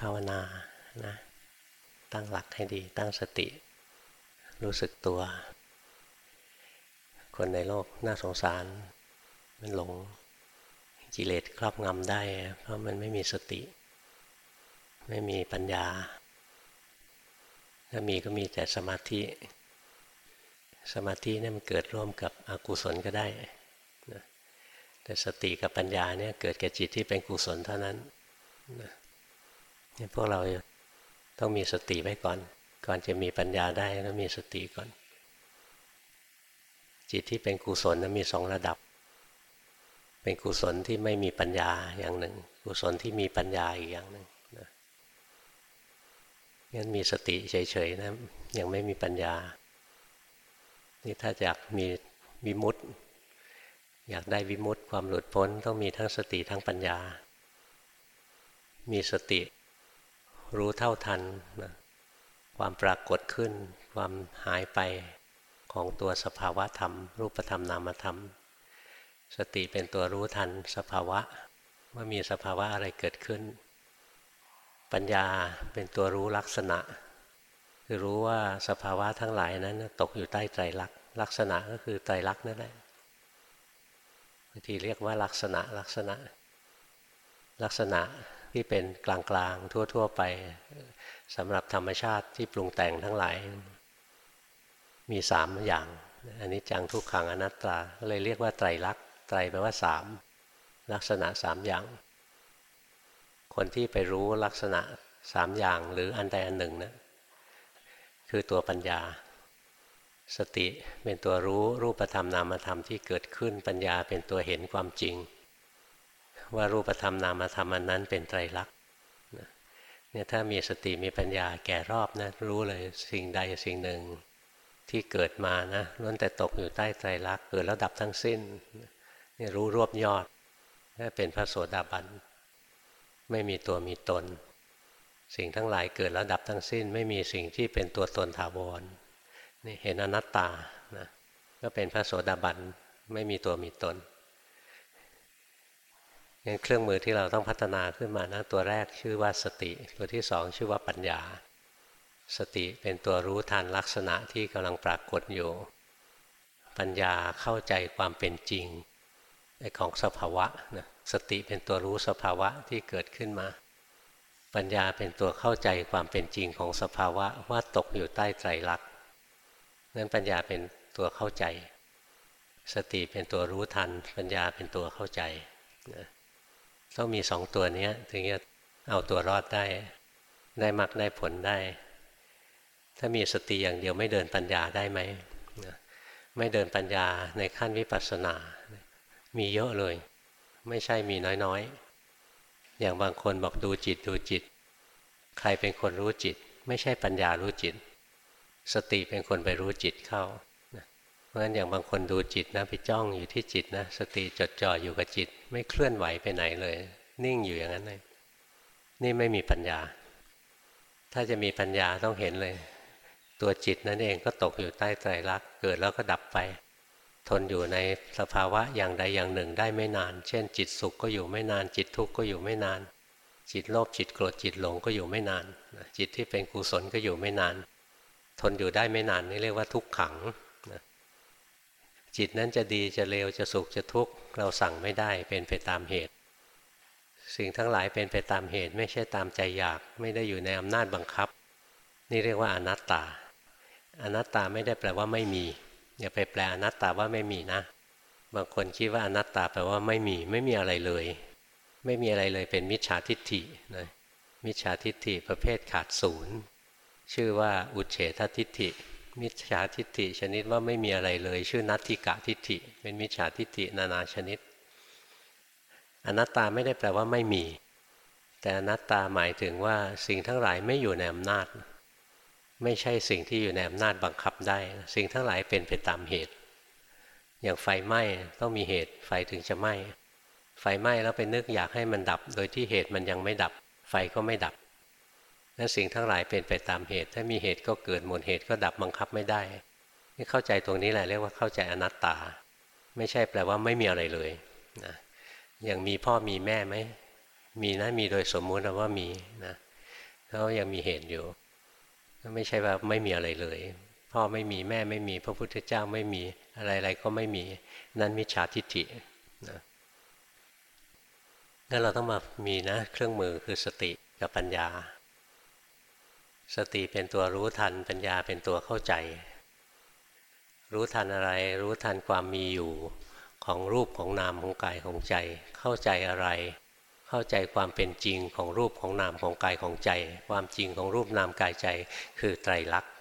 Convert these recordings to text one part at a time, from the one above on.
ภาวนานะตั้งหลักให้ดี ตั้งสติ รู้สึกตัว คนในโลกน่าสงสาร มันหลงกิเลสครอบงำได้ เพราะมันไม่มีสติ ไม่มีปัญญา ถ้ามีก็มีแต่สมาธิ สมาธินี่มันเกิดร่วมกับอกุศลก็ได้ แต่สติกับปัญญาเนี่ยเกิดแก่จิตที่เป็นกุศลเท่านั้นนี่ พวกเราต้องมีสติไว้ก่อน ก่อนจะมีปัญญาได้ต้องมีสติก่อน จิตที่เป็นกุศลนั้นมีสองระดับ เป็นกุศลที่ไม่มีปัญญาอย่างหนึ่ง กุศลที่มีปัญญาอีกอย่างหนึ่งนะงั้นมีสติเฉยๆนะยังไม่มีปัญญา นี่ถ้าอยากมีวิมุตติอยากได้วิมุตติความหลุดพ้นต้องมีทั้งสติทั้งปัญญา มีสติ รู้เท่าทันนะความปรากฏขึ้น ความหายไปของตัวสภาวะธรรม รูปธรรมนามธรรม สติเป็นตัวรู้ทันสภาวะว่ามีสภาวะอะไรเกิดขึ้น ปัญญาเป็นตัวรู้ลักษณะ คือรู้ว่าสภาวะทั้งหลายนั้น ตกอยู่ใต้ไตรลักษณ์ลักษณะก็คือไตรลักษณ์นั่นแหละบางทีเรียกว่าลักษณะลักษณะลักษณะ ที่เป็นกลางๆ ทั่ว ๆ ไปสำหรับธรรมชาติที่ปรุงแต่งทั้งหลาย มีสามอย่างอันนี้จังทุกขังอนัตตาก็เลยเรียกว่าไตรลักษณ์ไตรแปลว่าสามลักษณะสามอย่าง คนที่ไปรู้ลักษณะสามอย่างหรืออันใดอันหนึ่งนะคือตัวปัญญา สติเป็นตัวรู้รูปธรรมนามธรรมที่เกิดขึ้นปัญญาเป็นตัวเห็นความจริง ว่ารูปธรรมนามธรรมอันนั้นเป็นไตรลักษณ์เนี่ยถ้ามีสติมีปัญญาแก่รอบนะรู้เลยสิ่งใดสิ่งหนึ่งที่เกิดมานะล้วนแต่ตกอยู่ใต้ไตรลักษณ์เกิดแล้วดับทั้งสิ้นนี่รู้รวบยอดถ้าเป็นพระโสดาบันไม่มีตัวมีตน สิ่งทั้งหลายเกิดแล้วดับทั้งสิ้น ไม่มีสิ่งที่เป็นตัวตนถาวรนี่เห็นอนัตตานะก็เป็นพระโสดาบันไม่มีตัวมีตน งั้นเครื่องมือที่เราต้องพัฒนาขึ้นมานะตัวแรกชื่อว่าสติ ตัวที่สองชื่อว่าปัญญา สติเป็นตัวรู้ทันลักษณะที่กำลังปรากฏอยู่ ปัญญาเข้าใจความเป็นจริงของสภาวะนะสติเป็นตัวรู้สภาวะที่เกิดขึ้นมา ปัญญาเป็นตัวเข้าใจความเป็นจริงของสภาวะว่าตกอยู่ใต้ไตรลักษณ์นั้นปัญญาเป็นตัวเข้าใจ สติเป็นตัวรู้ทัน ปัญญาเป็นตัวเข้าใจนะ ต้องมีสองตัวนี้ถึงจะเอาตัวรอดได้ ได้มักได้ผลได้ ถ้ามีสติอย่างเดียวไม่เดินปัญญาได้ไหมไม่เดินปัญญาในขั้นวิปัสสนา มีเยอะเลย ไม่ใช่มีน้อยๆ อย่างบางคนบอกดูจิตดูจิต ใครเป็นคนรู้จิต ไม่ใช่ปัญญารู้จิต สติเป็นคนไปรู้จิตเข้า เพราะฉะนั้นอย่างบางคนดูจิตนะไปจ้องอยู่ที่จิตนะสติจดจ่ออยู่กับจิต ไม่เคลื่อนไหวไปไหนเลย นิ่งอยู่อย่างนั้นเลยนี่ไม่มีปัญญา ถ้าจะมีปัญญาต้องเห็นเลย ตัวจิตนั่นเองก็ตกอยู่ใต้ไตรลักษณ์เกิดแล้วก็ดับไป ทนอยู่ในสภาวะอย่างใดอย่างหนึ่งได้ไม่นาน เช่น จิตสุขก็อยู่ไม่นาน จิตทุกข์ก็อยู่ไม่นาน จิตโลภจิตโกรธจิตหลงก็อยู่ไม่นาน จิตที่เป็นกุศลก็อยู่ไม่นาน ทนอยู่ได้ไม่นานนี่เรียกว่าทุกขัง จิตนั้นจะดีจะเลวจะสุขจะทุกข์เราสั่งไม่ได้เป็นไปตามเหตุ สิ่งทั้งหลายเป็นไปตามเหตุ ไม่ใช่ตามใจอยาก ไม่ได้อยู่ในอำนาจบังคับ นี่เรียกว่าอนัตตา อนัตตาไม่ได้แปลว่าไม่มี อย่าไปแปลอนัตตาว่าไม่มีนะ บางคนคิดว่าอนัตตาแปลว่าไม่มี ไม่มีอะไรเลย ไม่มีอะไรเลยเป็นมิจฉาทิฏฐินะมิจฉาทิฏฐิประเภทขาดศูนย์ชื่อว่าอุเฉททิฏฐิ มิจฉาทิฏฐิชนิดว่าไม่มีอะไรเลย ชื่อนัตถิกะทิฏฐิ เป็นมิจฉาทิฏฐินานาชนิด อนัตตาไม่ได้แปลว่าไม่มี แต่อนัตตาหมายถึงว่าสิ่งทั้งหลายไม่อยู่ในอำนาจ ไม่ใช่สิ่งที่อยู่ในอำนาจบังคับได้ สิ่งทั้งหลายเป็นไปตามเหตุ อย่างไฟไหม้ต้องมีเหตุไฟถึงจะไหม้ไฟไหม้แล้วไปนึกอยากให้มันดับ โดยที่เหตุมันยังไม่ดับ ไฟก็ไม่ดับ นั้นสิ่งทั้งหลายเป็นไปตามเหตุ ถ้ามีเหตุก็เกิดหมดเหตุก็ดับบังคับไม่ได้ นี่เข้าใจตรงนี้แหละเรียกว่าเข้าใจอนัตตา ไม่ใช่แปลว่าไม่มีอะไรเลยนะอย่างมีพ่อมีแม่ไหมมีนะมีโดยสมมุติว่ามีนะเขายังมีเหตุอยู่ไม่ใช่ว่าไม่มีอะไรเลย พ่อไม่มีแม่ไม่มีพระพุทธเจ้าไม่มีอะไรๆก็ไม่มีนั่นมิจฉาทิฏฐินะงั้นเราต้องมามีนะเครื่องมือคือสติกับปัญญา สติเป็นตัวรู้ทัน ปัญญาเป็นตัวเข้าใจ รู้ทันอะไร รู้ทันความมีอยู่ของรูปของนามของกายของใจ เข้าใจอะไร เข้าใจความเป็นจริงของรูปของนามของกายของใจ ความจริงของรูปนามกายใจคือไตรลักษณ์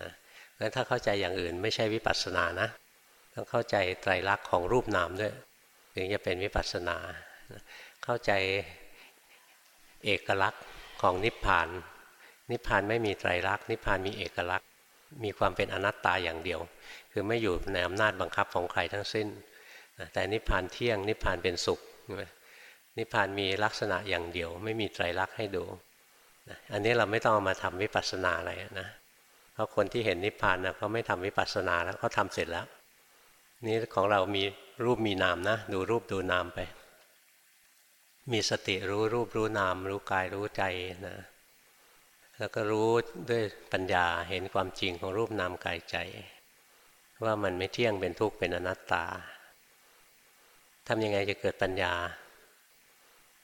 นะงั้นถ้าเข้าใจอย่างอื่นไม่ใช่วิปัสสนานะต้องเข้าใจไตรลักษณ์ของรูปนามด้วยถึงจะเป็นวิปัสสนา เข้าใจเอกลักษณ์ของนิพพาน นิพพานไม่มีไตรลักษณ์นิพพานมีเอกลักษณ์ มีความเป็นอนัตตาอย่างเดียว คือไม่อยู่ในอำนาจบังคับของใครทั้งสิ้น แต่นิพพานเที่ยง นิพพานเป็นสุขนิพพานมีลักษณะอย่างเดียว ไม่มีไตรลักษณ์ให้ดูอันนี้เราไม่ต้องมาทำวิปัสสนาอะไรนะเพราะคนที่เห็นนิพพานนะเขาไม่ทำวิปัสสนาแล้วเขาทาเสร็จแล้ว นี่ของเรามีรูปมีนามนะ ดูรูปดูนามไป มีสติรู้รูปรู้นาม รู้กายรู้ใจนะ แล้วก็รู้ด้วยปัญญาเห็นความจริงของรูปนามกายใจ ว่ามันไม่เที่ยงเป็นทุกข์เป็นอนัตตาทำยังไงจะเกิดปัญญา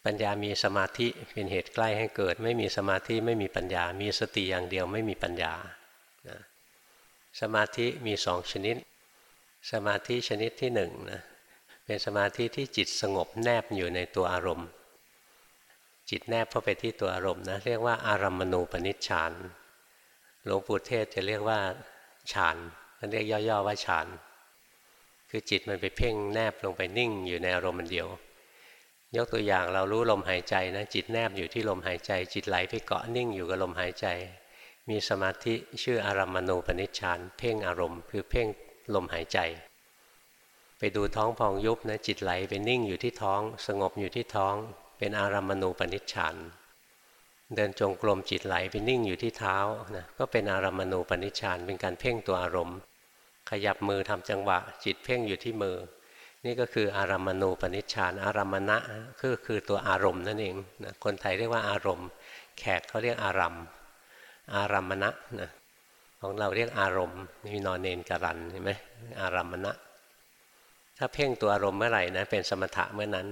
ปัญญามีสมาธิเป็นเหตุใกล้ให้เกิด ไม่มีสมาธิไม่มีปัญญา มีสติอย่างเดียวไม่มีปัญญานะสมาธิมีสองชนิด สมาธิชนิดที่หนึ่งนะเป็นสมาธิที่จิตสงบแนบอยู่ในตัวอารมณ์ จิตแนบเข้าไปที่ตัวอารมณ์นะเรียกว่าอารัมมณูปนิชฌานหลวงปู่เทศจะเรียกว่าฌานท่านเรียกย่อๆว่าฌานคือจิตมันไปเพ่งแนบลงไปนิ่งอยู่ในอารมณ์มันเดียว ยกตัวอย่างเรารู้ลมหายใจนะจิตแนบอยู่ที่ลมหายใจ จิตไหลไปเกาะนิ่งอยู่กับลมหายใจ มีสมาธิชื่ออารัมมณูปนิชฌานเพ่งอารมณ์ คือเพ่งลมหายใจ ไปดูท้องพองยุบนะจิตไหลไปนิ่งอยู่ที่ท้อง สงบอยู่ที่ท้อง เป็นอารัมณูปนิชฌานเดินจงกรมจิตไหลไปนิ่งอยู่ที่เท้านะก็เป็นอารัมณูปนิชฌานเป็นการเพ่งตัวอารมณ์ ขยับมือทำจังหวะ จิตเพ่งอยู่ที่มือ นี่ก็คืออารัมณูปนิชฌานอารามณะก็คือตัวอารมณ์นั่นเองนะคนไทยเรียกว่าอารมณ์ แขกเขาเรียกอารัมอารามณะนะของเราเรียกอารมณ์มีนอนเนนกรันเห็นไหมอารามณะถ้าเพ่งตัวอารมณ์เมื่อไหร่นะเป็นสมถะเมื่อนั้น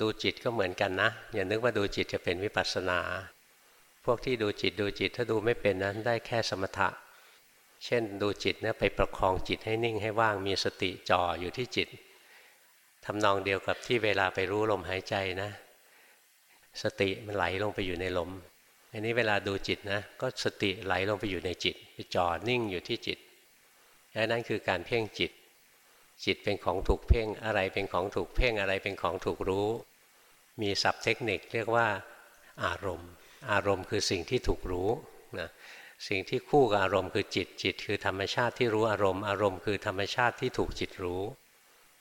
ดูจิตก็เหมือนกันนะ อย่านึกว่าดูจิตจะเป็นวิปัสสนา พวกที่ดูจิตดูจิตถ้าดูไม่เป็นนั้นได้แค่สมถะ เช่นดูจิตเนี่ยไปประคองจิตให้นิ่งให้ว่างมีสติจ่ออยู่ที่จิตทำนองเดียวกับที่เวลาไปรู้ลมหายใจนะ สติมันไหลลงไปอยู่ในลมอันนี้เวลาดูจิตนะ ก็สติไหลลงไปอยู่ในจิตไปจ่อนิ่งอยู่ที่จิตและนั่นคือการเพ่งจิต จิตเป็นของถูกเพ่ง อะไรเป็นของถูกเพ่ง อะไรเป็นของถูกรู้ มีศัพท์เทคนิคเรียกว่าอารมณ์ อารมณ์คือสิ่งที่ถูกรู้นะสิ่งที่คู่กับอารมณ์คือจิต จิตคือธรรมชาติที่รู้อารมณ์ อารมณ์คือธรรมชาติที่ถูกจิตรู้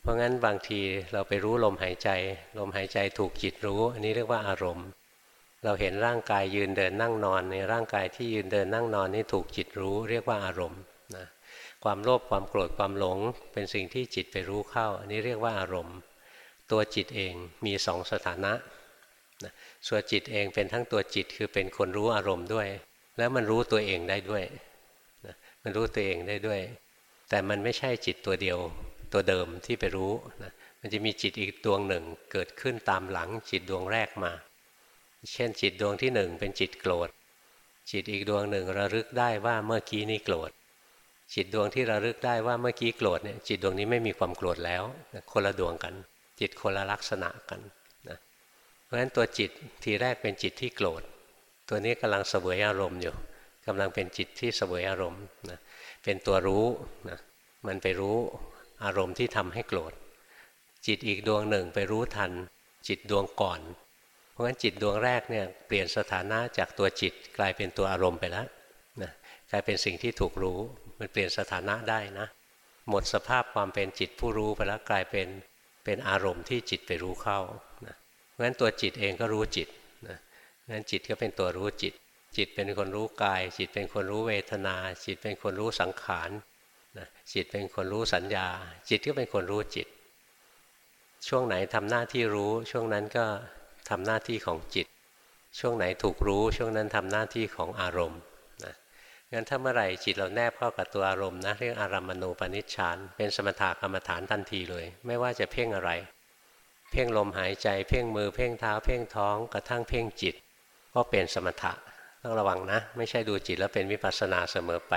เพราะงั้นบางทีเราไปรู้ลมหายใจ ลมหายใจถูกจิตรู้ อันนี้เรียกว่าอารมณ์ เราเห็นร่างกายยืนเดินนั่งนอนในร่างกายที่ยืนเดินนั่งนอนนี่ถูกจิตรู้ เรียกว่าอารมณ์นะ ความโลภความโกรธความหลง เป็นสิ่งที่จิตไปรู้เข้า อันนี้เรียกว่าอารมณ์ ตัวจิตเองมีสองสถานะนะส่วนจิตเองเป็นทั้งตัวจิตคือเป็นคนรู้อารมณ์ด้วย แล้วมันรู้ตัวเองได้ด้วยมันรู้ตัวเองได้ด้วย แต่มันไม่ใช่จิตตัวเดียวตัวเดิมที่ไปรู้นะมันจะมีจิตอีกดวงหนึ่งเกิดขึ้นตามหลังจิตดวงแรกมา เช่นจิตดวงที่หนึ่งเป็นจิตโกรธ จิตอีกดวงหนึ่งระลึกได้ว่าเมื่อกี้นี้โกรธ จิตดวงที่ระลึกได้ว่าเมื่อกี้โกรธเนี่ยจิตดวงนี้ไม่มีความโกรธแล้วคนละดวงกัน จิตคนละลักษณะกันนะเพราะฉะนั้นตัวจิตทีแรกเป็นจิตที่โกรธ ตัวนี้กำลังเสวยอารมณ์อยู่กำลังเป็นจิตที่เสวยอารมณ์นะเป็นตัวรู้นะมันไปรู้อารมณ์ที่ทำให้โกรธ จิตอีกดวงหนึ่งไปรู้ทัน จิตดวงก่อน เพราะฉะนั้นจิตดวงแรกเนี่ยเปลี่ยนสถานะจากตัวจิตกลายเป็นตัวอารมณ์ไปแล้วนะกลายเป็นสิ่งที่ถูกรู้ มันเปลี่ยนสถานะได้นะ หมดสภาพความเป็นจิตผู้รู้ไปแล้วกลายเป็นเป็นอารมณ์ที่จิตไปรู้เข้านะเพราะฉะนั้นตัวจิตเองก็รู้จิตนั้นจิตก็เป็นตัวรู้จิต จิตเป็นคนรู้กาย จิตเป็นคนรู้เวทนา จิตเป็นคนรู้สังขารนะจิตเป็นคนรู้สัญญา จิตก็เป็นคนรู้จิต ช่วงไหนทำหน้าที่รู้ ช่วงนั้นก็ทำหน้าที่ของจิต ช่วงไหนถูกรู้ ช่วงนั้นทำหน้าที่ของอารมณ์ งั้นถ้าเมื่อไหร่จิตเราแนบเข้ากับตัวอารมณ์นะเรียกอารัมมณูปนิชฌาน เป็นสมถะกรรมฐานทันทีเลย ไม่ว่าจะเพ่งอะไร เพ่งลมหายใจ เพ่งมือเพ่งเท้า เพ่งท้องกระทั่งเพ่งจิต ก็เป็นสมถะต้องระวังนะ ไม่ใช่ดูจิตแล้วเป็นวิปัสสนาเสมอไป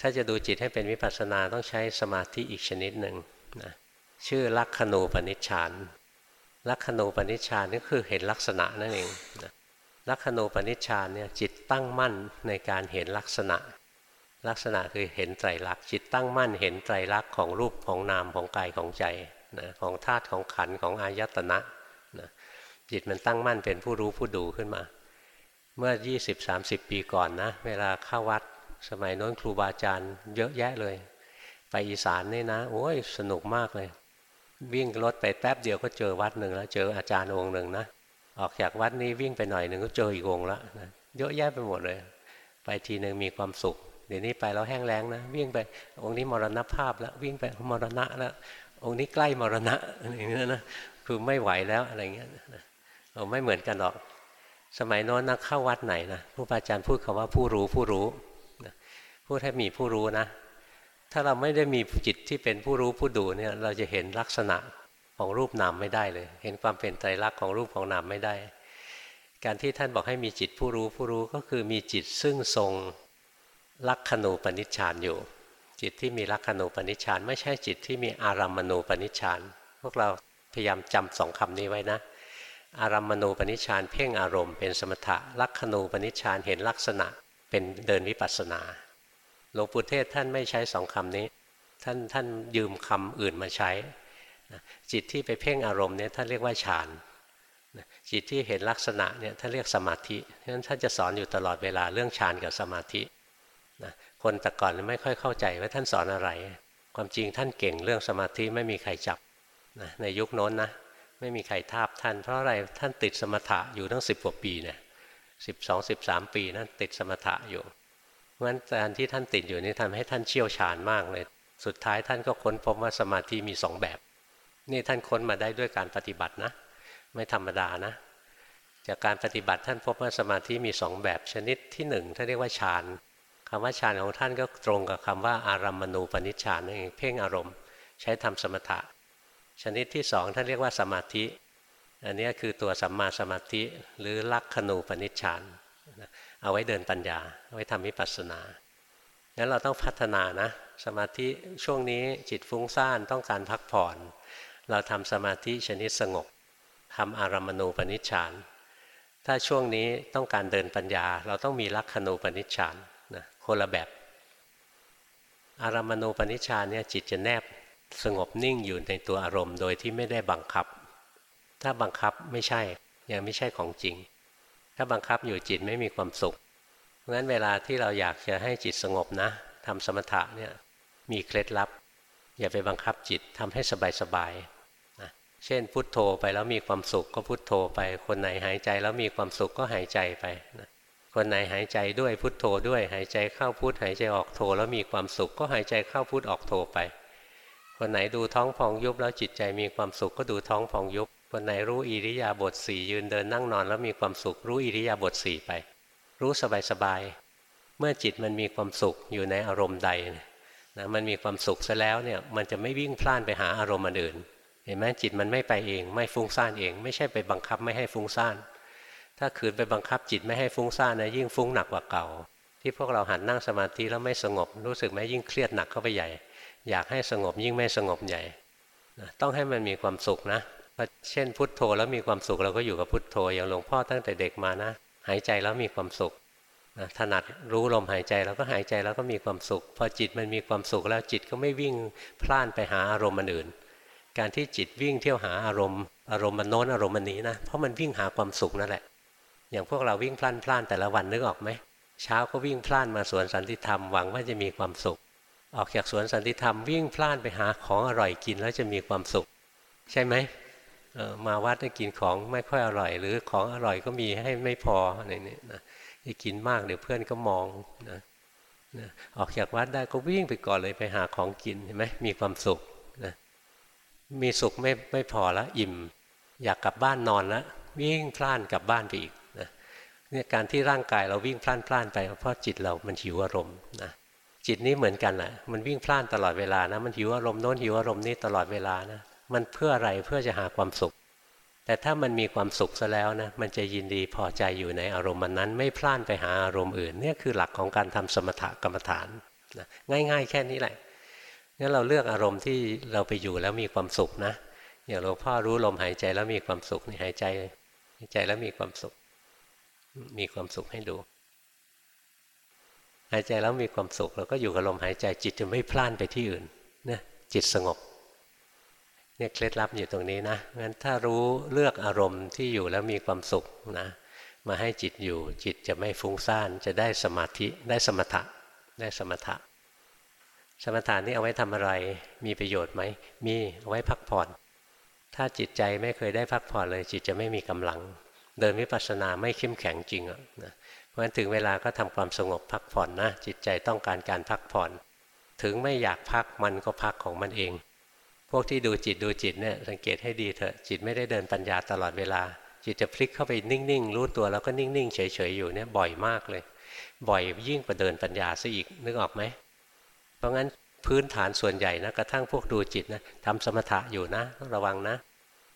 ถ้าจะดูจิตให้เป็นวิปัสสนาต้องใช้สมาธิอีกชนิดหนึ่งนะชื่อลักขณูปนิชฌานลักขณูปนิชฌานนี่คือเห็นลักษณะนั่นเองนะ ลักขณูปนิชฌานเนี่ยจิตตั้งมั่นในการเห็นลักษณะ ลักษณะคือเห็นไตรลักษณ์จิตตั้งมั่นเห็นไตรลักษณ์ของรูปของนามของกายของใจนะของธาตุของขันของอายตนะนะจิตมันตั้งมั่นเป็นผู้รู้ผู้ดูขึ้นมา เมื่อ 20-30 ปีก่อนนะเวลาเข้าวัดสมัยโน้นครูบาอาจารย์เยอะแยะเลย ไปอีสานนี่นะ โอ้ยสนุกมากเลย วิ่งรถไปแป๊บเดียวก็เจอวัดหนึ่งแล้ว เจออาจารย์องค์หนึ่งนะ ออกจากวัดนี้วิ่งไปหน่อยหนึ่งก็เจออีกองละนะเยอะแยะไปหมดเลย ไปทีหนึ่งมีความสุข เดี๋ยวนี้ไปแล้วแห้งแล้งนะ วิ่งไปองค์นี้มรณภาพแล้ววิ่งไปมรณะแล้วองค์นี้ใกล้มรณะอะไรอย่างเงี้ยนะคือไม่ไหวแล้วอะไรเงี้ยเราไม่เหมือนกันหรอก สมัยโน้นนะเข้าวัดไหนนะผู้อาจารย์พูดคำว่าผู้รู้ผู้รู้พูดให้มีผู้รู้นะ ถ้าเราไม่ได้มีจิตที่เป็นผู้รู้ผู้ดูเนี่ยเราจะเห็นลักษณะ ของรูปนามไม่ได้เลย เห็นความเป็นไตรลักษณ์ของรูปของนามไม่ได้ การที่ท่านบอกให้มีจิตผู้รู้ผู้รู้ก็คือมีจิตซึ่งทรงลักขณูปนิชฌานอยู่ จิตที่มีลักขณูปนิชฌานไม่ใช่จิตที่มีอารัมมณูปนิชฌานพวกเราพยายามจำสองคำนี้ไว้นะ อารัมมณูปนิชฌานเพ่งอารมณ์เป็นสมถะลักขณูปนิชฌานเห็นลักษณะเป็นเดินวิปัสสนาหลวงปู่เทศท่านไม่ใช้สองคำนี้ ท่านท่านยืมคำอื่นมาใช้ จิตที่ไปเพ่งอารมณ์เนี่ยท่านเรียกว่าฌานจิตที่เห็นลักษณะเนี่ยท่านเรียกสมาธิฉะนั้นท่านจะสอนอยู่ตลอดเวลาเรื่องฌานกับสมาธินะคนแต่ก่อนไม่ค่อยเข้าใจว่าท่านสอนอะไร ความจริงท่านเก่งเรื่องสมาธิไม่มีใครจับนะในยุคโน้นนะไม่มีใครทาบท่านเพราะอะไรท่านติดสมถะอยู่ตั้งสิบกว่าปีเนี่ยสิบสองสิบสามปีนั้นติดสมถะอยู่เพราะฉะนั้นการที่ท่านติดอยู่นี่ทำให้ท่านเชี่ยวชาญมากเลย สุดท้ายท่านก็ค้นพบว่าสมาธิมีสองแบบ นี่ท่านค้นมาได้ด้วยการปฏิบัตินะ ไม่ธรรมดานะ จากการปฏิบัติท่านพบว่าสมาธิมีสองแบบชนิดที่หนึ่งท่านเรียกว่าฌานคำว่าฌานของท่านก็ตรงกับคำว่าอารัมมณูปนิชฌานนั่นเองเพ่งอารมณ์ ใช้ทำสมถะ ชนิดที่สองท่านเรียกว่าสมาธิ อันนี้คือตัวสัมมาสมาธิ หรือลักขณูปนิชฌานเอาไว้เดินปัญญาเอาไว้ทำวิปัสสนางั้นเราต้องพัฒนานะ สมาธิช่วงนี้จิตฟุ้งซ่านต้องการพักผ่อน เราทำสมาธิชนิดสงบทำอารามณูปนิชฌาน ถ้าช่วงนี้ต้องการเดินปัญญา เราต้องมีลักขณูปนิชฌานนะคนละแบบ อารามณูปนิชฌานเนี่ยจิตจะแนบสงบนิ่งอยู่ในตัวอารมณ์ โดยที่ไม่ได้บังคับ ถ้าบังคับไม่ใช่ยังไม่ใช่ของจริง ถ้าบังคับอยู่จิตไม่มีความสุขเพราะฉะนั้นเวลาที่เราอยากจะให้จิตสงบนะทำสมถะเนี่ยมีเคล็ดลับ อย่าไปบังคับจิตทำให้สบายๆนะ เช่นพุทโธไปแล้วมีความสุขก็พุทโธไป คนไหนหายใจแล้วมีความสุขก็หายใจไปนะคนไหนหายใจด้วยพุทโธด้วย หายใจเข้าพุทหายใจออกโธแล้วมีความสุขก็หายใจเข้าพุทออกโธไป คนไหนดูท้องพองยุบแล้วจิตใจมีความสุขก็ดูท้องพองยุบ คนไหนรู้อิริยาบถสี่ยืนเดินนั่งนอนแล้วมีความสุข รู้อิริยาบถสี่ไป รู้สบายสบายเมื่อจิตมันมีความสุขอยู่ในอารมณ์ใดนะมันมีความสุขซะแล้วเนี่ยมันจะไม่วิ่งพล่านไปหาอารมณ์อื่น เห็นไหมจิตมันไม่ไปเอง ไม่ฟุ้งซ่านเอง ไม่ใช่ไปบังคับไม่ให้ฟุ้งซ่าน ถ้าขืนไปบังคับจิตไม่ให้ฟุ้งซ่านนะยิ่งฟุ้งหนักกว่าเก่า ที่พวกเราหันนั่งสมาธิแล้วไม่สงบ รู้สึกไหมยิ่งเครียดหนักเข้าไปใหญ่ อยากให้สงบยิ่งไม่สงบใหญ่ต้องให้มันมีความสุขนะเช่นพุทโธแล้วมีความสุขเราก็อยู่กับพุทโธอย่างหลวงพ่อตั้งแต่เด็กมานะ หายใจแล้วมีความสุขนะถนัดรู้ลมหายใจแล้วก็หายใจแล้วก็มีความสุข พอจิตมันมีความสุขแล้วจิตก็ไม่วิ่งพล่านไปหาอารมณ์อื่น การที่จิตวิ่งเที่ยวหาอารมณ์ อารมณ์มันโน้นอารมณ์มันนี้นะ เพราะมันวิ่งหาความสุขนั่นแหละ อย่างพวกเราวิ่งพล่านพล่านแต่ละวันนึกออกไหม เช้าก็วิ่งพล่านมาสวนสันติธรรมหวังว่าจะมีความสุข ออกจากสวนสันติธรรมวิ่งพล่านไปหาของอร่อยกินแล้วจะมีความสุข ใช่ไหมมาวัดได้กินของไม่ค่อยอร่อย หรือของอร่อยก็มีให้ไม่พออะไรนี่นะกินมากเดี๋ยวเพื่อนก็มองนะนะออกจากวัดได้ก็วิ่งไปก่อนเลยไปหาของกินเห็นไหมมีความสุข มีสุขไม่ไม่พอแล้วอิ่ม อยากกลับบ้านนอนแล้ววิ่งพล่านกลับบ้านไปอีกนะเนี่ยการที่ร่างกายเราวิ่งพล่านพล่านไปเพราะจิตเรามันหิวอารมณ์นะจิตนี้เหมือนกันแหละมันวิ่งพล่านตลอดเวลานะมันหิวอารมณ์โน้นหิวอารมณ์นี้ตลอดเวลานะมันเพื่ออะไรเพื่อจะหาความสุข แต่ถ้ามันมีความสุขซะแล้วนะมันจะยินดีพอใจอยู่ในอารมณ์มันนั้น ไม่พล่านไปหาอารมณ์อื่นเนี่ยคือหลักของการทำสมถกรรมฐานนะง่าย ๆ แค่นี้แหละ งั้นเราเลือกอารมณ์ที่เราไปอยู่แล้วมีความสุขนะอย่างหลวงพ่อรู้ลมหายใจแล้วมีความสุขนี่หายใจหายใจแล้วมีความสุข มีความสุขให้ดู หายใจแล้วมีความสุขเราก็อยู่กับลมหายใจจิตจะไม่พล่านไปที่อื่นนี่จิตสงบเนี่ยเคล็ดลับอยู่ตรงนี้นะงั้นถ้ารู้เลือกอารมณ์ที่อยู่แล้วมีความสุขนะมาให้จิตอยู่จิตจะไม่ฟุ้งซ่านจะได้สมาธิได้สมถะได้สมถะ สมถะนี่เอาไว้ทำอะไร มีประโยชน์ไหม มีเอาไว้พักผ่อน ถ้าจิตใจไม่เคยได้พักผ่อนเลย จิตจะไม่มีกำลัง เดินวิปัสสนาไม่เข้มแข็งจริงอะนะเพราะฉะนั้นถึงเวลาก็ทำความสงบพักผ่อนนะ จิตใจต้องการการพักผ่อน ถึงไม่อยากพักมันก็พักของมันเอง พวกที่ดูจิตดูจิตเนี่ยสังเกตให้ดีเถอะจิตไม่ได้เดินปัญญาตลอดเวลา จิตจะพลิกเข้าไปนิ่งๆรู้ตัวแล้วก็นิ่งๆเฉยๆอยู่เนี่ยบ่อยมากเลย บ่อยยิ่งกว่าเดินปัญญาซะอีกนึกออกไหม ราะงั้นพื้นฐานส่วนใหญ่นะกระทั่งพวกดูจิตนะทำสมถะอยู่นะต้องระวังนะ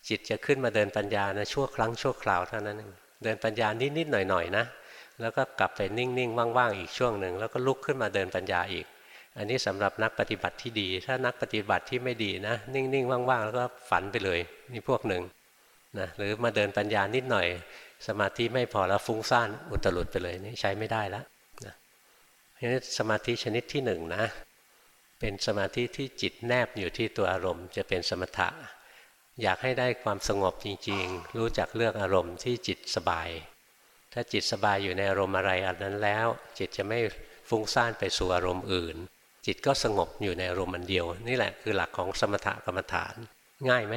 จิตจะขึ้นมาเดินปัญญานะชั่วครั้งชั่วคราวเท่านั้นเองเดินปัญญานิดๆหน่อยๆนะ แล้วก็กลับไปนิ่งๆว่างๆอีกช่วงหนึ่งแล้วก็ลุกขึ้นมาเดินปัญญาอีก อันนี้สำหรับนักปฏิบัติที่ดี ถ้านักปฏิบัติที่ไม่ดีนะ นิ่งๆว่างๆแล้วก็ฝันไปเลยนี่พวกหนึ่งนะหรือมาเดินปัญญานิดหน่อย สมาธิไม่พอแล้วฟุ้งซ่านอุตรุดไปเลยนี่ใช้ไม่ได้แล้วนะนี่สมาธิชนิดที่หนึ่งนะ เป็นสมาธิที่จิตแนบอยู่ที่ตัวอารมณ์ จะเป็นสมถะ อยากให้ได้ความสงบจริงๆ รู้จักเลือกอารมณ์ที่จิตสบาย ถ้าจิตสบายอยู่ในอารมณ์อะไรอันนั้นแล้ว จิตจะไม่ฟุ้งซ่านไปสู่อารมณ์อื่น จิตก็สงบอยู่ในอารมณ์มันเดียว นี่แหละคือหลักของสมถกรรมฐาน ง่ายไหม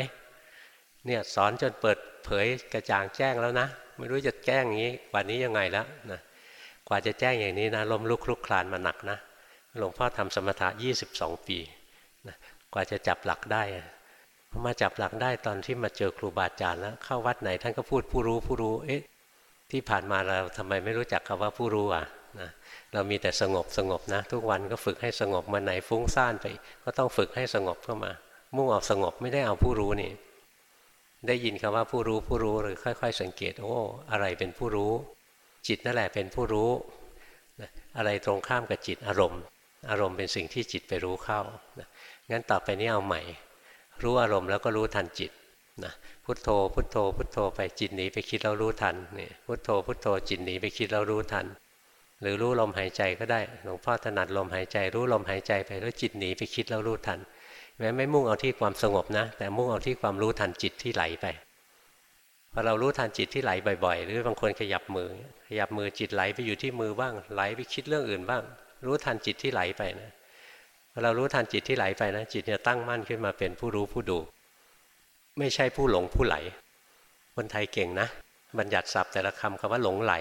เนี่ยสอนจนเปิดเผยกระจ่างแจ้งแล้วนะ ไม่รู้จะแจ้งอย่างนี้วันนี้ยังไงแล้วนะกว่าจะแจ้งอย่างนี้นะล้มลุกคลุกคลานมาหนักนะ หลวงพ่อทำสมถะ22 ปีนะกว่าจะจับหลักได้พอมาจับหลักได้ตอนที่มาเจอครูบาอาจารย์แล้วเข้าวัดไหนท่านก็พูดผู้รู้ผู้รู้เอ๊ะที่ผ่านมาเราทำไมไม่รู้จักคำว่าผู้รู้อะนะเรามีแต่สงบสงบนะ ทุกวันก็ฝึกให้สงบมาไหนฟุ้งซ่านไป ก็ต้องฝึกให้สงบเข้ามา มุ่งเอาสงบไม่ได้เอาผู้รู้นี่ได้ยินคำว่าผู้รู้ผู้รู้หรือค่อย ๆ สังเกต โอ้อะไรเป็นผู้รู้ จิตนั่นแหละเป็นผู้รู้ อะไรตรงข้ามกับจิตอารมณ์ อารมณ์เป็นสิ่งที่จิตไปรู้เข้านะงั้นต่อไปนี้เอาใหม่ รู้อารมณ์แล้วก็รู้ทันจิตนะพุทโธ พุทโธ พุทโธไปจิตหนีไปคิดแล้วรู้ทันนี่พุทโธ พุทโธจิตหนีไปคิดแล้วรู้ทัน หรือรู้ลมหายใจก็ได้หลวงพ่อถนัดลมหายใจ รู้ลมหายใจไปแล้วจิตหนีไปคิดแล้วรู้ทันแม้ไม่มุ่งเอาที่ความสงบนะ แต่มุ่งเอาที่ความรู้ทันจิตที่ไหลไปพอเรารู้ทันจิตที่ไหลบ่อยๆ หรือบางคนขยับมือ ขยับมือจิตไหลไปอยู่ที่มือบ้างไหลไปคิดเรื่องอื่นบ้าง รู้ทันจิตที่ไหลไปนะเรารู้ทันจิตที่ไหลไปนะจิตจะตั้งมั่นขึ้นมาเป็นผู้รู้ผู้ดู ไม่ใช่ผู้หลงผู้ไหล คนไทยเก่งนะ บัญญัติศัพท์แต่ละคำคำว่าหลงไหล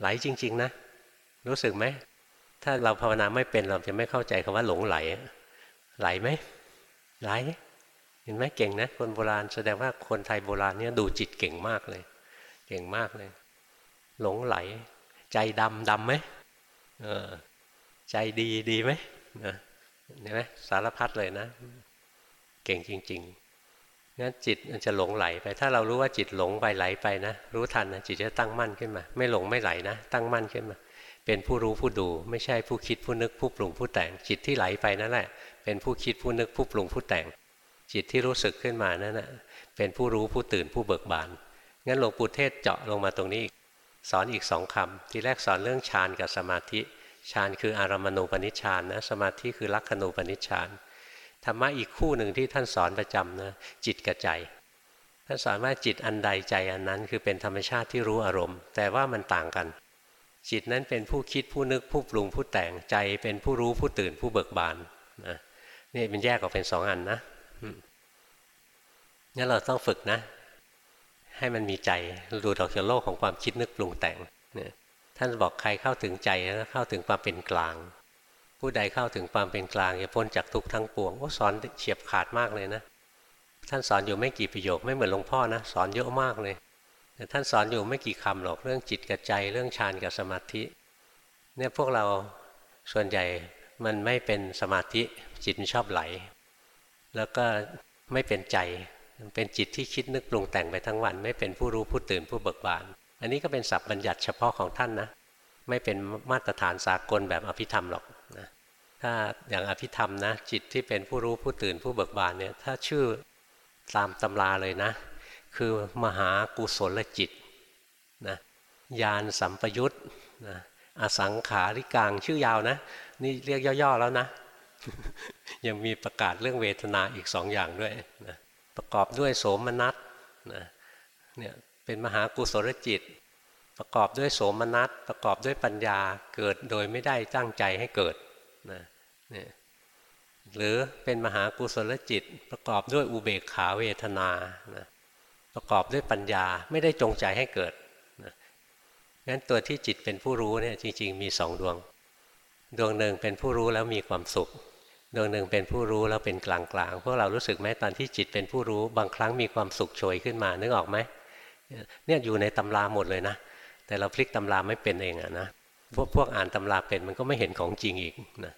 ไหลจริง ๆ นะ รู้สึกไหม ถ้าเราภาวนาไม่เป็นเราจะไม่เข้าใจคำว่าหลงไหล ไหลไหมไหล เห็นไหมเก่งนะ คนโบราณแสดงว่าคนไทยโบราณเนี่ยดูจิตเก่งมากเลย เก่งมากเลย หลงไหล ใจดำดำไหม ใจดีดีไหมนะเห็นไหมสารพัดเลยนะ เก่งจริง ๆ งั้นจิตมันจะหลงไหลไป ถ้าเรารู้ว่าจิตหลงไปไหลไปนะ รู้ทันนะจิตจะตั้งมั่นขึ้นมา ไม่หลงไม่ไหลนะ ตั้งมั่นขึ้นมา เป็นผู้รู้ผู้ดู ไม่ใช่ผู้คิดผู้นึกผู้ปรุงผู้แต่ง จิตที่ไหลไปนั่นแหละ เป็นผู้คิดผู้นึกผู้ปรุงผู้แต่ง จิตที่รู้สึกขึ้นมานั่นแหะเป็นผู้รู้ผู้ตื่นผู้เบิกบาน งั้นหลวงปู่เทศเจาะลงมาตรงนี้สอนอีกสองคำทีแรกสอนเรื่องฌานกับสมาธิ ฌานคืออารามณูปนิชฌานนะสมาธิคือลักขณูปนิชฌานธรรมะอีกคู่หนึ่งที่ท่านสอนประจำนะจิตกับใจท่านสอนว่าจิตอันใดใจอันนั้นคือเป็นธรรมชาติที่รู้อารมณ์ แต่ว่ามันต่างกัน จิตนั้นเป็นผู้คิดผู้นึกผู้ปรุงผู้แต่งใจเป็นผู้รู้ผู้ตื่นผู้เบิกบานนะนี่มันแยกออกเป็นสองอันนะนี่เราต้องฝึกนะ ให้มันมีใจดูดออกจากโลกของความคิดนึกปรุงแต่งเนี่ย ท่านบอกใครเข้าถึงใจแล้วเข้าถึงความเป็นกลาง ผู้ใดเข้าถึงความเป็นกลางจะพ้นจากทุกทั้งปวงก็สอนเฉียบขาดมากเลยนะ ท่านสอนอยู่ไม่กี่ประโยคไม่เหมือนหลวงพ่อนะสอนเยอะมากเลย แต่ท่านสอนอยู่ไม่กี่คำหรอกเรื่องจิตกับใจเรื่องฌานกับสมาธิ เนี่ยพวกเราส่วนใหญ่มันไม่เป็นสมาธิจิตชอบไหล แล้วก็ไม่เป็นใจเป็นจิตที่คิดนึกปรุงแต่งไปทั้งวัน ไม่เป็นผู้รู้ผู้ตื่นผู้เบิกบาน อันนี้ก็เป็นศัพท์บัญญัติเฉพาะของท่านนะ ไม่เป็นมาตรฐานสากลแบบอภิธรรมหรอกนะถ้าอย่างอภิธรรมนะ จิตที่เป็นผู้รู้ผู้ตื่นผู้เบิกบานเนี่ยถ้าชื่อตามตำราเลยนะ คือมหากุศลจิตนะยานสัมปยุตนะอสังขาริกังชื่อยาวนะ นี่เรียกย่อๆแล้วนะ ยังมีประกาศเรื่องเวทนาอีกสองอย่างด้วยนะประกอบด้วยโสมนัสนะเนี่ย เป็นมหากุศลจิต ประกอบด้วยโสมนัสประกอบด้วยปัญญาเกิดโดยไม่ได้ตั้งใจให้เกิดนะเนี่ยหรือเป็นมหากุศลจิต ประกอบด้วยอุเบกขาเวทนานะประกอบด้วยปัญญาไม่ได้จงใจให้เกิดนะงั้นตัวที่จิตเป็นผู้รู้เนี่ยจริง ๆ มีสองดวง ดวงหนึ่งเป็นผู้รู้แล้วมีความสุข ดวงหนึ่งเป็นผู้รู้แล้วเป็นกลางกลางพวกเรารู้สึกไหมตอนที่จิตเป็นผู้รู้ บางครั้งมีความสุขโชยขึ้นมานึกออกไหม เนี่ยอยู่ในตำราหมดเลยนะ แต่เราพลิกตำราไม่เป็นเองอะนะพวกพวกอ่านตำราเป็นมันก็ไม่เห็นของจริงอีกนะ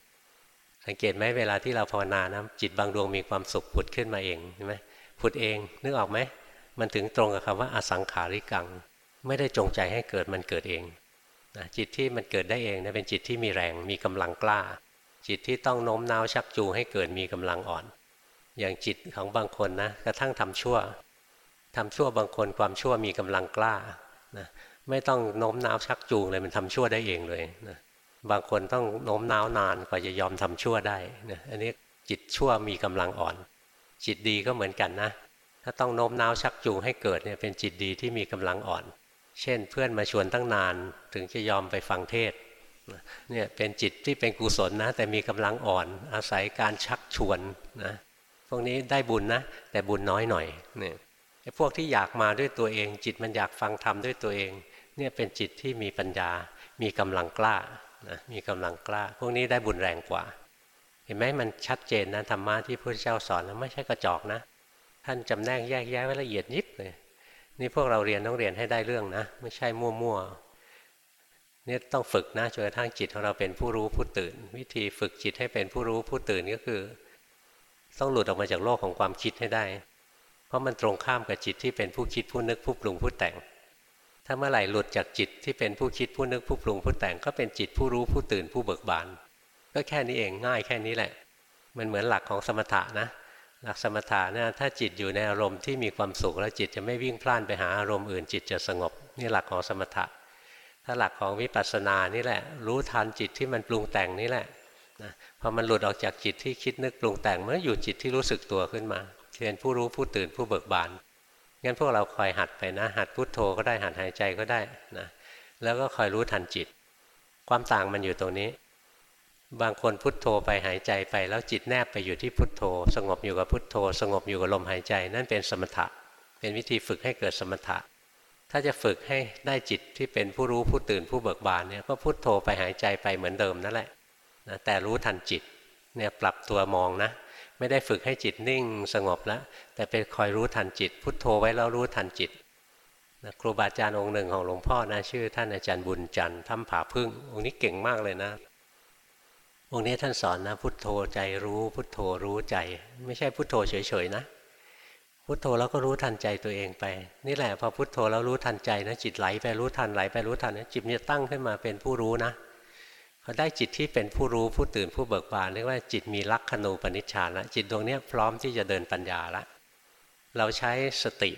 สังเกตไหมเวลาที่เราภาวนานะจิตบางดวงมีความสุขผุดขึ้นมาเองใช่ไหมผุดเองนึกออกไหมมันถึงตรงกับคำว่าอสังขาริกัง ไม่ได้จงใจให้เกิดมันเกิดเองนะจิตที่มันเกิดได้เองนะเป็นจิตที่มีแรงมีกำลังกล้า จิตที่ต้องโน้มน้าวชักจูงให้เกิดมีกำลังอ่อน อย่างจิตของบางคนนะกระทั่งทำชั่ว ทำชั่วบางคนความชั่วมีกำลังกล้านะไม่ต้องโน้มน้าวชักจูงเลยมันทำชั่วได้เองเลยนะบางคนต้องโน้มน้าวนานกว่าจะยอมทำชั่วได้นะอันนี้จิตชั่วมีกำลังอ่อน จิตดีก็เหมือนกันนะ ถ้าต้องโน้มน้าวชักจูงให้เกิดเนี่ยเป็นจิตดีที่มีกำลังอ่อน เช่นเพื่อนมาชวนตั้งนานถึงจะยอมไปฟังเทศเนี่ยเป็นจิตที่เป็นกุศลนะ แต่มีกำลังอ่อน อาศัยการชักชวนนะพวกนี้ได้บุญนะ แต่บุญน้อยหน่อยเนี่ย ไอ้พวกที่อยากมาด้วยตัวเอง จิตมันอยากฟังธรรมด้วยตัวเอง เนี่ยเป็นจิตที่มีปัญญา มีกำลังกล้านะมีกำลังกล้า พวกนี้ได้บุญแรงกว่า เห็นไหมมันชัดเจนนะธรรมะที่พระเจ้าสอนแล้วไม่ใช่กระจอกนะ ท่านจำแนกแยกแยะไว้ละเอียดยิบเลยนี่พวกเราเรียนต้องเรียนให้ได้เรื่องนะ ไม่ใช่มั่วๆนี่ต้องฝึกนะจนกระทั่งจิตของเราเป็นผู้รู้ผู้ตื่น วิธีฝึกจิตให้เป็นผู้รู้ผู้ตื่นก็คือ ต้องหลุดออกมาจากโลกของความคิดให้ได้ เพราะมันตรงข้ามกับจิตที่เป็นผู้คิดผู้นึกผู้ปรุงผู้แต่ง ถ้าเมื่อไหร่หลุดจากจิตที่เป็นผู้คิดผู้นึกผู้ปรุงผู้แต่ง ก็เป็นจิตผู้รู้ผู้ตื่นผู้เบิกบาน ก็แค่นี้เองง่ายแค่นี้แหละ มันเหมือนหลักของสมถะนะ หลักสมถะนี่ถ้าจิตอยู่ในอารมณ์ที่มีความสุขแล้วจิตจะไม่วิ่งพล่านไปหาอารมณ์อื่นจิตจะสงบ นี่หลักของสมถะ ถ้าหลักของวิปัสสนานี่แหละ รู้ทันจิตที่มันปรุงแต่งนี่แหละนะพอมันหลุดออกจากจิตที่คิดนึกปรุงแต่งเมื่ออยู่จิตที่รู้สึกตัวขึ้นมา เป็นผู้รู้ผู้ตื่นผู้เบิกบานงั้นพวกเราคอยหัดไปนะ หัดพุทโธก็ได้หัดหายใจก็ได้นะแล้วก็คอยรู้ทันจิต ความต่างมันอยู่ตรงนี้ บางคนพุทโธไปหายใจไป แล้วจิตแนบไปอยู่ที่พุทโธ สงบอยู่กับพุทโธ สงบอยู่กับลมหายใจ นั่นเป็นสมถะ เป็นวิธีฝึกให้เกิดสมถะ ถ้าจะฝึกให้ได้จิตที่เป็นผู้รู้ผู้ตื่นผู้เบิกบานเนี่ยก็พุทโธไปหายใจไปเหมือนเดิมนั่นแหละนะแต่รู้ทันจิตเนี่ยปรับตัวมองนะ ไม่ได้ฝึกให้จิตนิ่งสงบแล้ว แต่เป็นคอยรู้ทันจิต พุทโธไว้แล้วรู้ทันจิตนะครูบาอาจารย์องค์หนึ่งของหลวงพ่อนะชื่อ ท่านอาจารย์บุญจันทร์ทำผาพึ่ง องค์นี้เก่งมากเลยนะ องค์นี้ท่านสอนนะ พุทโธใจรู้ พุทโธรู้ใจ ไม่ใช่พุทโธเฉยๆนะพุทโธแล้วก็รู้ทันใจตัวเองไป นี่แหละพอพุทโธแล้วรู้ทันใจนะจิตไหลไปรู้ทันไหลไปรู้ทันจิตจะตั้งขึ้นมาเป็นผู้รู้นะ พอได้จิตที่เป็นผู้รู้ผู้ตื่นผู้เบิกบานเรียกว่าจิตมีลักขณูปนิชฌานแล้วจิตดวงนี้พร้อมที่จะเดินปัญญาละ เราใช้สติ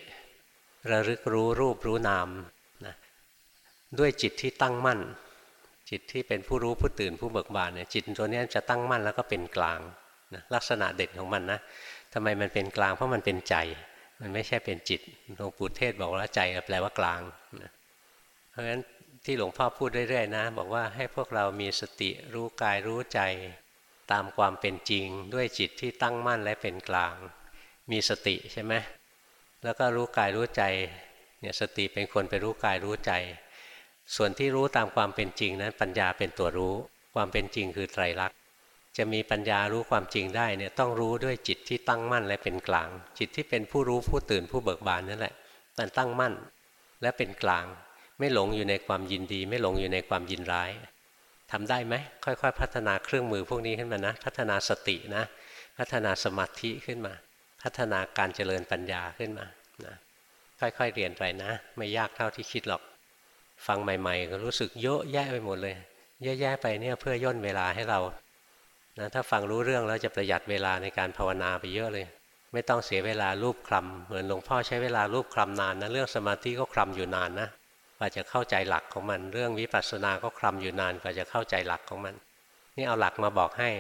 ระลึกรู้รูปรู้นามนะด้วยจิตที่ตั้งมั่น จิตที่เป็นผู้รู้ผู้ตื่นผู้เบิกบานเนี่ยจิตตัวนี้จะตั้งมั่นแล้วก็เป็นกลางนะลักษณะเด่นของมันนะทำไมมันเป็นกลางเพราะมันเป็นใจ มันไม่ใช่เป็นจิตหลวงปู่เทศบอกว่าใจแปลว่ากลางนะเพราะฉะนั้น ที่หลวงพ่อพูดเรื่อยๆนะ บอกว่าให้พวกเรามีสติรู้กายรู้ใจ ตามความเป็นจริง ด้วยจิตที่ตั้งมั่นและเป็นกลาง มีสติใช่ไหมแล้วก็รู้กายรู้ใจเนี่ยสติเป็นคนไปรู้กายรู้ใจ ส่วนที่รู้ตามความเป็นจริงนั้น ปัญญาเป็นตัวรู้ ความเป็นจริงคือไตรลักษณ์จะมีปัญญารู้ความจริงได้เนี่ยต้องรู้ด้วยจิตที่ตั้งมั่นและเป็นกลาง จิตที่เป็นผู้รู้ผู้ตื่นผู้เบิกบานนั่นแหละมันตั้งมั่นและเป็นกลาง ไม่หลงอยู่ในความยินดี ไม่หลงอยู่ในความยินร้ายทำได้ไหมค่อยๆ พัฒนาเครื่องมือพวกนี้ขึ้นมานะ พัฒนาสตินะ พัฒนาสมาธิขึ้นมา พัฒนาการเจริญปัญญาขึ้นมานะค่อยๆเรียนไปนะ ไม่ยากเท่าที่คิดหรอก ฟังใหม่ ๆ ก็รู้สึกเยอะแยะไปหมดเลยเยอะแยะไปเนี่ยเพื่อย่นเวลาให้เรานะถ้าฟังรู้เรื่องแล้วจะประหยัดเวลาในการภาวนาไปเยอะเลย ไม่ต้องเสียเวลารูปคลำเหมือนหลวงพ่อใช้เวลารูปคลำนานนะเรื่องสมาธิก็คลำอยู่นานนะ ว่าจะเข้าใจหลักของมัน เรื่องวิปัสสนาก็คลำอยู่นานกว่าจะเข้าใจหลักของมัน นี่เอาหลักมาบอกให้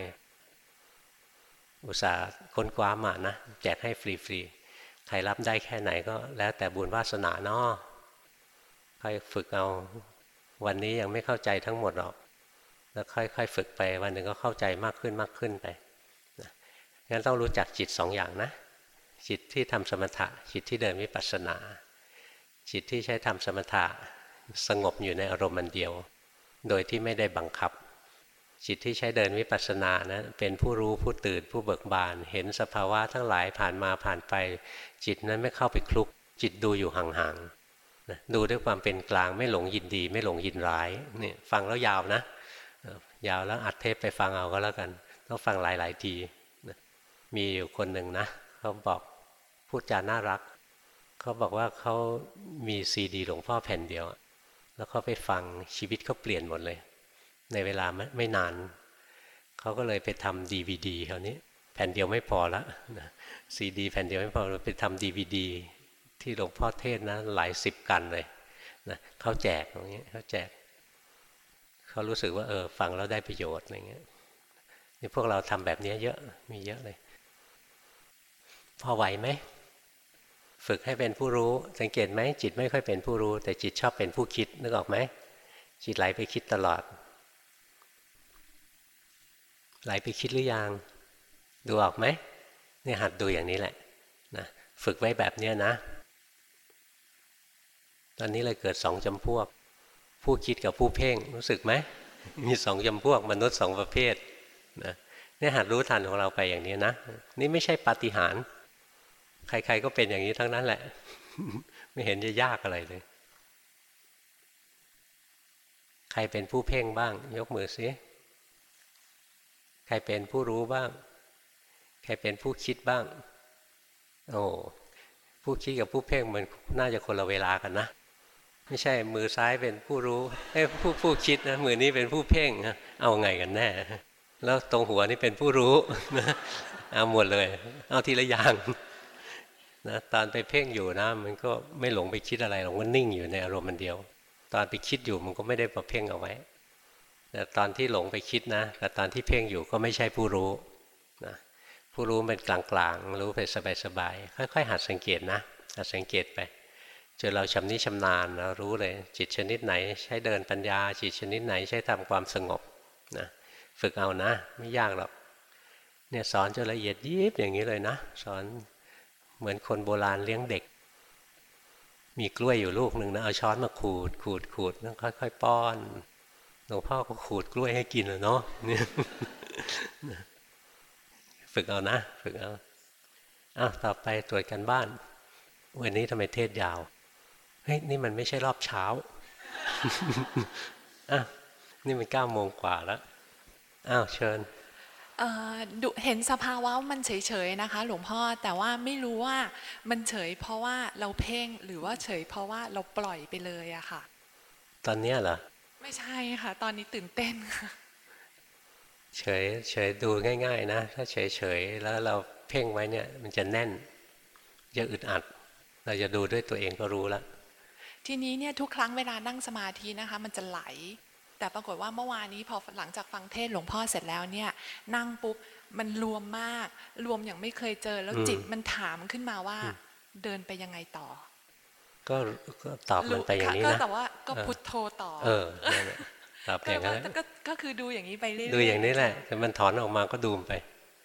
อุตส่าห์ค้นคว้ามานะแจกให้ฟรีๆใครรับได้แค่ไหนก็แล้วแต่บุญวาสนาเนาะค่อยฝึกเอาวันนี้ยังไม่เข้าใจทั้งหมดหรอก แล้วค่อยๆฝึกไป วันหนึ่งก็เข้าใจมากขึ้นมากขึ้นไปนะงั้นต้องรู้จักจิตสองอย่างนะ จิตที่ทำสมถะ จิตที่เดินวิปัสสนา จิตที่ใช้ทำสมถะ สงบอยู่ในอารมณ์มันเดียว โดยที่ไม่ได้บังคับ จิตที่ใช้เดินวิปัสสนานะเป็นผู้รู้ผู้ตื่นผู้เบิกบาน เห็นสภาวะทั้งหลายผ่านมาผ่านไป จิตนั้นไม่เข้าไปคลุก จิตดูอยู่ห่างๆนะดูด้วยความเป็นกลางไม่หลงยินดี ไม่หลงยินร้ายนี่ฟังแล้วยาวนะ ยาวแล้วอัดเทปไปฟังเอาก็แล้วกันต้องฟังหลายๆทีมีอยู่คนหนึ่งนะเขาบอกพูดจาน่ารัก เขาบอกว่าเขามีซีดีหลวงพ่อแผ่นเดียว แล้วเขาไปฟังชีวิตเขาเปลี่ยนหมดเลย ในเวลาไม่นาน เขาก็เลยไปทำดีวีดีคราวนี้ แผ่นเดียวไม่พอละซีดีแผ่นเดียวไม่พอไปทำดีวีดีที่หลวงพ่อเทศนะหลายสิบกันเลยนะเขาแจกอย่างนี้ยเขาแจก เขารู้สึกว่าเออฟังแล้วได้ประโยชน์อะไรเงี้ยนี่พวกเราทำแบบนี้เยอะมีเยอะเลย พอไหวไหม ฝึกให้เป็นผู้รู้ สังเกตไหมจิตไม่ค่อยเป็นผู้รู้ แต่จิตชอบเป็นผู้คิดนึกออกไหมจิตไหลไปคิดตลอด ไหลไปคิดหรือยังดูออกไหมนี่หัดดูอย่างนี้แหละนะฝึกไว้แบบนี้นะ ตอนนี้เลยเกิดสองจำพวก ผู้คิดกับผู้เพ่งรู้สึกไหมมีสองจำพวกมนุษย์สองประเภทนะนี่หัดรู้ทันของเราไปอย่างนี้นะ นี่ไม่ใช่ปาฏิหาริย์ ใคร ๆ ก็เป็นอย่างนี้ทั้งนั้นแหละ ไม่เห็นจะยากอะไรเลย ใครเป็นผู้เพ่งบ้าง ยกมือสิใครเป็นผู้รู้บ้าง ใครเป็นผู้คิดบ้าง โอ้ผู้คิดกับผู้เพ่งมันน่าจะคนละเวลากันนะ ไม่ใช่มือซ้ายเป็นผู้รู้ไอ้ผู้ผู้คิดนะมือนี้เป็นผู้เพ่งนะเอาไงกันแน่ แล้วตรงหัวนี่เป็นผู้รู้นะเอาหมดเลย เอาทีละอย่าง นะตอนไปเพ่งอยู่นะมันก็ไม่หลงไปคิดอะไรหรอกมันนิ่งอยู่ในอารมณ์มันเดียว ตอนไปคิดอยู่มันก็ไม่ได้มาเพ่งเอาไว้ แต่ตอนที่หลงไปคิดนะกับตอนที่เพ่งอยู่ก็ไม่ใช่ผู้รู้นะผู้รู้เป็นกลางๆรู้ไปสบายๆค่อย ๆ หัดสังเกตนะหัดสังเกตไปจนเราชำนิชำนาญเรารู้เลย จิตชนิดไหน ใช้เดินปัญญา จิตชนิดไหนใช้ทำความสงบนะฝึกเอานะ ไม่ยากหรอกเนี่ยสอนจนละเอียดยิบอย่างนี้เลยนะ สอน เหมือนคนโบราณเลี้ยงเด็ก มีกล้วยอยู่ลูกหนึ่งนะเอาช้อนมาขูดขูดขูดแล้วค่อยๆป้อนหลวงพ่อก็ขูดกล้วยให้กินเลยเนาะฝึกเอานะ ฝึกเอาอ้าวต่อไปตรวจกันบ้าน วันนี้ทำไมเทศยาวเฮ้ยนี่มันไม่ใช่รอบเช้าอะนี่มันเก้าโมงกว่าแล้วอ้าวเชิญ เห็นสภาวะมันเฉยๆนะคะ หลวงพ่อแต่ว่าไม่รู้ว่ามันเฉยเพราะว่าเราเพ่งหรือว่าเฉย เพราะว่าเราปล่อยไปเลยอะค่ะ ตอนนี้เหรอไม่ใช่ค่ะ ตอนนี้ตื่นเต้นค่ะเฉยเฉยดูง่าย ๆ นะ ถ้าเฉยเฉยแล้วเราเพ่งไว้เนี่ย มันจะแน่นจะอึดอัด เราจะดูด้วยตัวเองก็รู้แล้วทีนี้เนี่ยทุกครั้งเวลานั่งสมาธินะคะ มันจะไหล แต่ปรากฏว่าเมื่อวานนี้พอหลังจากฟังเทศหลวงพ่อเสร็จแล้วเนี่ย นั่งปุ๊บมันรวมมาก รวมอย่างไม่เคยเจอ แล้วจิตมันถามขึ้นมาว่า เดินไปยังไงต่อ ก็ตอบมันไปอย่างนี้นะก็แต่ว่าก็พุทโธต่อ เออตอบอย่างนั้นก็คือดูอย่างนี้ไปเรื่อยๆดูอย่างนี้แหละแต่มันถอนออกมาก็ดูไป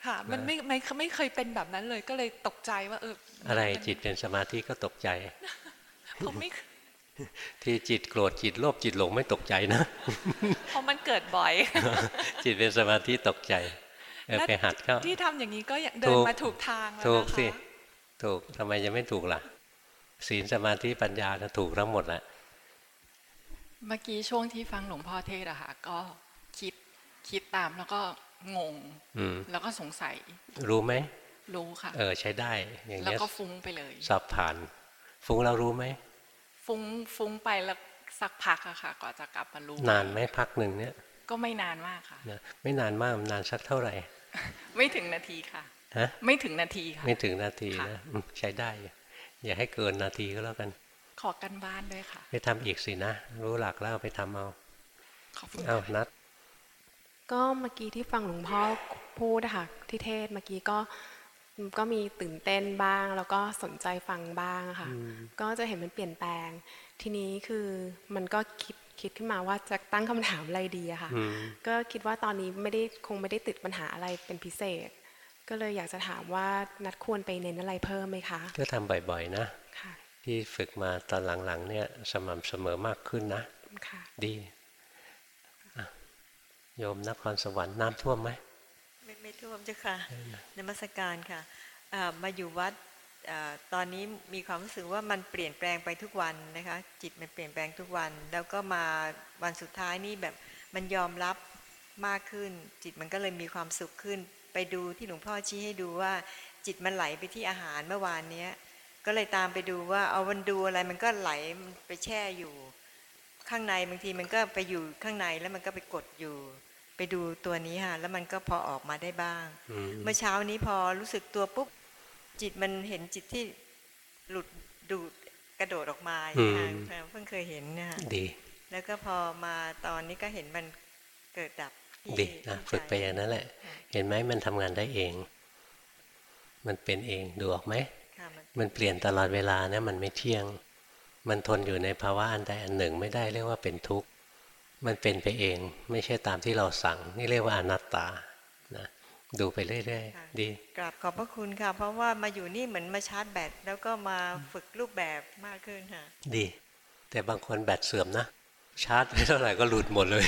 ค่ะมันไม่ไม่ไม่เคยเป็นแบบนั้นเลยก็เลยตกใจว่าเอออะไรจิตเป็นสมาธิก็ตกใจผมไม่ ที่จิตโกรธจิตโลภจิตหลงไม่ตกใจนะเพราะมันเกิดบ่อย จิตเป็นสมาธิตกใจไปหัดเข้าที่ทำอย่างนี้ก็เดินมาถูกทางแล้วถูกสิถูกทำไมจะไม่ถูกล่ะ ศีลสมาธิปัญญานะถูกทั้งหมดแหละเมื่อกี้ช่วงที่ฟังหลวงพ่อเทศอะค่ะก็คิดคิดตามแล้วก็งงอืมแล้วก็สงสัย รู้ไหมรู้ค่ะ เออใช้ได้ อย่างแล้วเงี้ยก็ฟุ้งไปเลย สอบผ่าน ฟุ้งเรารู้ไหม ฟุ้งฟุ้งไปแล้วสักพักอะค่ะกว่าจะกลับมารู้นานไหมพักหนึ่งเนี่ย ก็ไม่นานมากค่ะนะไม่นานมากนานสักเท่าไหร่ ไม่ถึงนาทีค่ะฮะไม่ถึงนาทีค่ะ ไม่ถึงนาทีค่ะนะอืมใช้ได้ อย่าให้เกินนาทีก็แล้วกัน ขอกันบ้านด้วยค่ะ ไปทำอีกสินะ รู้หลักแล้วเอาไปทำเอาขอบคุณเอาค่ะนัดก็เมื่อกี้ที่ฟังหลวงพ่อพูดนะคะที่เทศเมื่อกี้ก็ ก็มีตื่นเต้นบ้าง แล้วก็สนใจฟังบ้างค่ะ ก็จะเห็นมันเปลี่ยนแปลง ทีนี้คือมันก็คิดคิดขึ้นมาว่าจะตั้งคำถามอะไรดีอะค่ะอืมก็คิดว่าตอนนี้ไม่ได้คงไม่ได้ติดปัญหาอะไรเป็นพิเศษ ก็เลยอยากจะถามว่านัดควรไปเน้นอะไรเพิ่มไหมคะก็ทำบ่อยๆนะค่ะที่ฝึกมาตอนหลังๆ เนี่ยสม่ำเสมอมากขึ้นนะค่ะดีอะโยมนครสวรรค์น้ำท่วมไหม ไม่ไม่ท่วมเจ้าค่ะนมัสการค่ะอ่ามาอยู่วัดอาตอนนี้มีความรู้สึกว่ามันเปลี่ยนแปลงไปทุกวันนะคะ จิตมันเปลี่ยนแปลงทุกวัน แล้วก็มาวันสุดท้ายนี่แบบมันยอมรับมากขึ้น จิตมันก็เลยมีความสุขขึ้น ไปดูที่หลวงพ่อชี้ให้ดูว่า จิตมันไหลไปที่อาหารเมื่อวานเนี้ยก็เลยตามไปดูว่าเอาวันดูอะไรมันก็ไหลมันไปแช่อยู่ ข้างในบางทีมันก็ไปอยู่ข้างในแล้วมันก็ไปกดอยู่ ไปดูตัวนี้ค่ะแล้วมันก็พอออกมาได้บ้างอืมเมื่อเช้านี้พอรู้สึกตัวปุ๊บจิตมันเห็นจิตที่หลุดดูดกระโดดออกมาอย่างนี้ค่ะเพิ่งเคยเห็นเนะฮะดี แล้วก็พอมาตอนนี้ก็เห็นมันเกิดดับที่ดีนะที่ฝึกไปอย่างนั้นแหละ เห็นไหมมันทำงานได้เอง มันเป็นเองดูออกไหมค่ะมันมันเปลี่ยนตลอดเวลานะมันไม่เที่ยง มันทนอยู่ในภาวะอันใดอันหนึ่งไม่ได้เรียกว่าเป็นทุกข์ มันเป็นไปเอง ไม่ใช่ตามที่เราสั่ง นี่เรียกว่าอนัตตานะดูไปเรื่อยๆดีกราบขอบพระคุณค่ะ เพราะว่ามาอยู่นี่เหมือนมาชาร์จแบตแล้วก็มาฝึกรูปแบบมากขึ้นค่ะ ดี แต่บางคนแบตเสื่อมนะ ชาร์จไม่เท่าไหร่ก็หลุดหมดเลย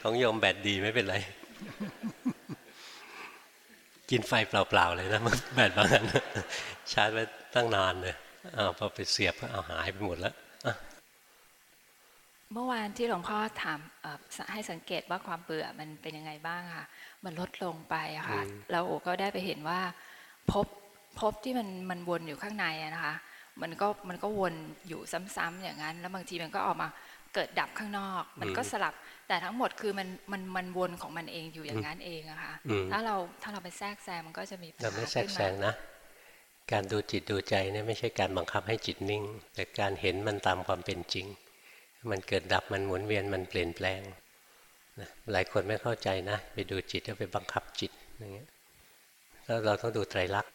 ของโยมแบตดีไม่เป็นไร กินไฟเปล่าๆเลยนะมันแบตบางอันชาร์จไว้ตั้งนานเลยอ้าวพอไปเสียบก็เอาหายไปหมดแล้วอะ เมื่อวานที่หลวงพ่อถามเอ่อให้สังเกตว่าความเบื่อมันเป็นยังไงบ้างค่ะ มันลดลงไปอะค่ะแล้วโอก็ได้ไปเห็นว่าพบพบที่มันมันวนอยู่ข้างในอะนะคะ มันก็มันก็วนอยู่ซ้ำๆอย่างนั้น แล้วบางทีมันก็ออกมาเกิดดับข้างนอก มันก็สลับ แต่ทั้งหมดคือมันมันมันวนของมันเองอยู่อย่างนั้นเองอะค่ะอืมถ้าเราถ้าเราไปแทรกแซงมันก็จะมีปัญเราหาไม่แทรกขึ้นแซมางนะการดูจิตดูใจเนี่ยไม่ใช่การบังคับให้จิตนิ่ง แต่การเห็นมันตามความเป็นจริง มันเกิดดับมันหมุนเวียนมันเปลี่ยนแปลงนะหลายคนไม่เข้าใจนะ ไปดูจิตแล้วไปบังคับจิตอย่างเงี้ยแล้วเราต้องดูไตรลักษณ์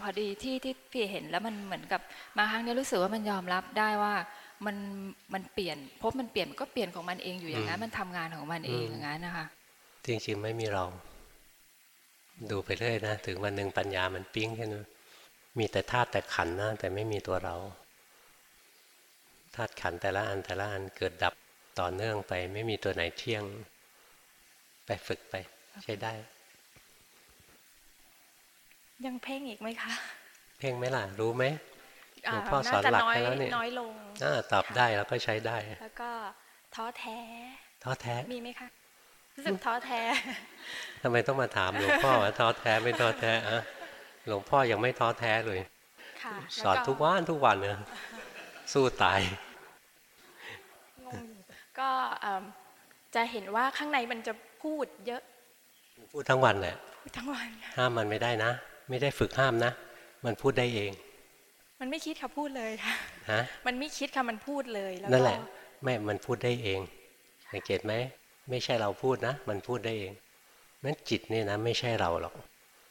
พอดีที่ที่พี่เห็นแล้วมันเหมือนกับมาครั้งนี้รู้สึกว่ามันยอมรับได้ว่ามันมันเปลี่ยนพบมันเปลี่ยนมันก็เปลี่ยนของมันเองอยู่อย่างนั้น มันทำงานของมันเองอย่างนั้นนะคะจริงๆไม่มีเรา ดูไปเรื่อยนะ ถึงวันหนึ่งปัญญามันปิ้งขึ้นมามีแต่ธาตุแต่ขันธ์นะแต่ไม่มีตัวเรา ธาตุขันธ์แต่ละอันแต่ละอันเกิดดับต่อเนื่องไป ไม่มีตัวไหนเที่ยง ไปฝึกไป ใช้ได้ ยังเพ่งอีกไหมคะ เพ่งไหมล่ะ รู้ไหมหลวงพ่ออ่าสอนน่าจะหลักน้อยไปแล้วเนี่ยน้อยลงอ่าตอบได้แล้วก็ใช้ได้ แล้วก็ท้อแท้ ท้อแท้มีไหมคะรู้สึกท้อแท้ทำไมต้องมาถามหลวงพ่อว่าท้อแท้ไม่ท้อแท้อะหลวงพ่อยังไม่ท้อแท้เลยค่ะสอนทุกวันทุกวันเนี่ยสู้ตายงงอยู่ ก็เอิ่มจะเห็นว่าข้างในมันจะพูดเยอะ พูดทั้งวันแหละพูดทั้งวันค่ะห้ามมันไม่ได้นะ ไม่ได้ฝึกห้ามนะ มันพูดได้เอง มันไม่คิดค่ะพูดเลยค่ะฮะมันไม่คิดค่ะมันพูดเลยแล้วนั่นก็แหละไม่มันพูดได้เองสังเกตไหมไม่ใช่เราพูดนะ มันพูดได้เองนั้นจิตนี่นะไม่ใช่เราหรอก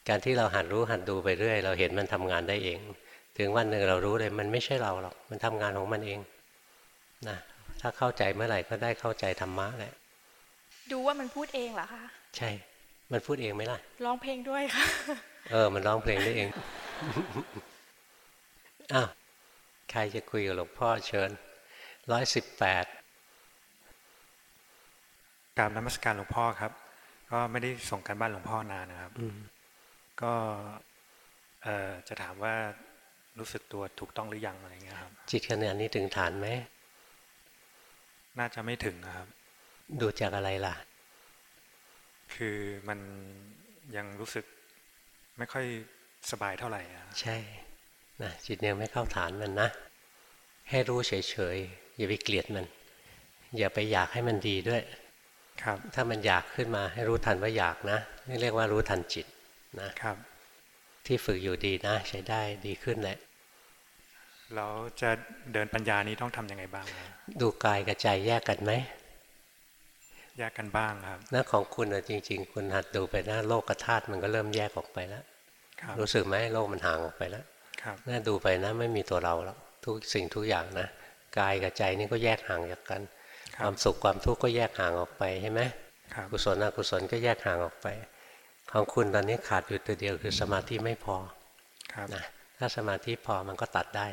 การที่เราหัดรู้หัดดูไปเรื่อย เราเห็นมันทำงานได้เอง ถึงวันหนึ่งเรารู้เลยมันไม่ใช่เราหรอก มันทำงานของมันเองนะ ถ้าเข้าใจเมื่อไหร่ก็ได้เข้าใจธรรมะแหละดูว่ามันพูดเองเหรอคะ ใช่ มันพูดเองไหมล่ะ ร้องเพลงด้วยค่ะ เออ มันร้องเพลงได้เอง อ้าว ใครจะคุยกับหลวงพ่อเชิญ ร้อยสิบแปดกราบนมัสการหลวงพ่อครับ ก็ไม่ได้ส่งการบ้านหลวงพ่อนานนะครับ ก็เอ่อจะถามว่ารู้สึกตัวถูกต้องหรือยังอะไรเงี้ยครับ จิตขณะนี้ถึงฐานไหม น่าจะไม่ถึงนะครับ ดูจากอะไรล่ะ คือมันยังรู้สึกไม่ค่อยสบายเท่าไหร่อะใช่นะจิตยังไม่เข้าฐานมันนะให้รู้เฉยๆอย่าไปเกลียดมัน อย่าไปอยากให้มันดีด้วย ครับ ถ้ามันอยากขึ้นมาให้รู้ทันว่าอยากนะนี่เรียกว่ารู้ทันจิตนะครับ ที่ฝึกอยู่ดีนะ ใช้ได้ดีขึ้นแหละ แล้วจะเดินปัญญานี้ต้องทำยังไงบ้างครับดูกายกับใจแยกกันไหม แยกกันบ้างครับหน้าของคุณอะจริง ๆ คุณหัดดูไปหน้าโลกธาตุมันก็เริ่มแยกออกไปแล้วครับรู้สึกไหมโลกมันห่างออกไปแล้วครับน่าดูไปนะไม่มีตัวเราแล้วทุกสิ่งทุกอย่างนะกายกับใจนี่ก็แยกห่างจากกันคครับวามสุขความทุกข์ก็แยกห่างออกไปใช่ไหมครับกุศลอกุศลก็แยกห่างออกไป ของคุณตอนนี้ขาดอยู่ตัวเดียวคือสมาธิไม่พอครับนะถ้าสมาธิพอมันก็ตัดได้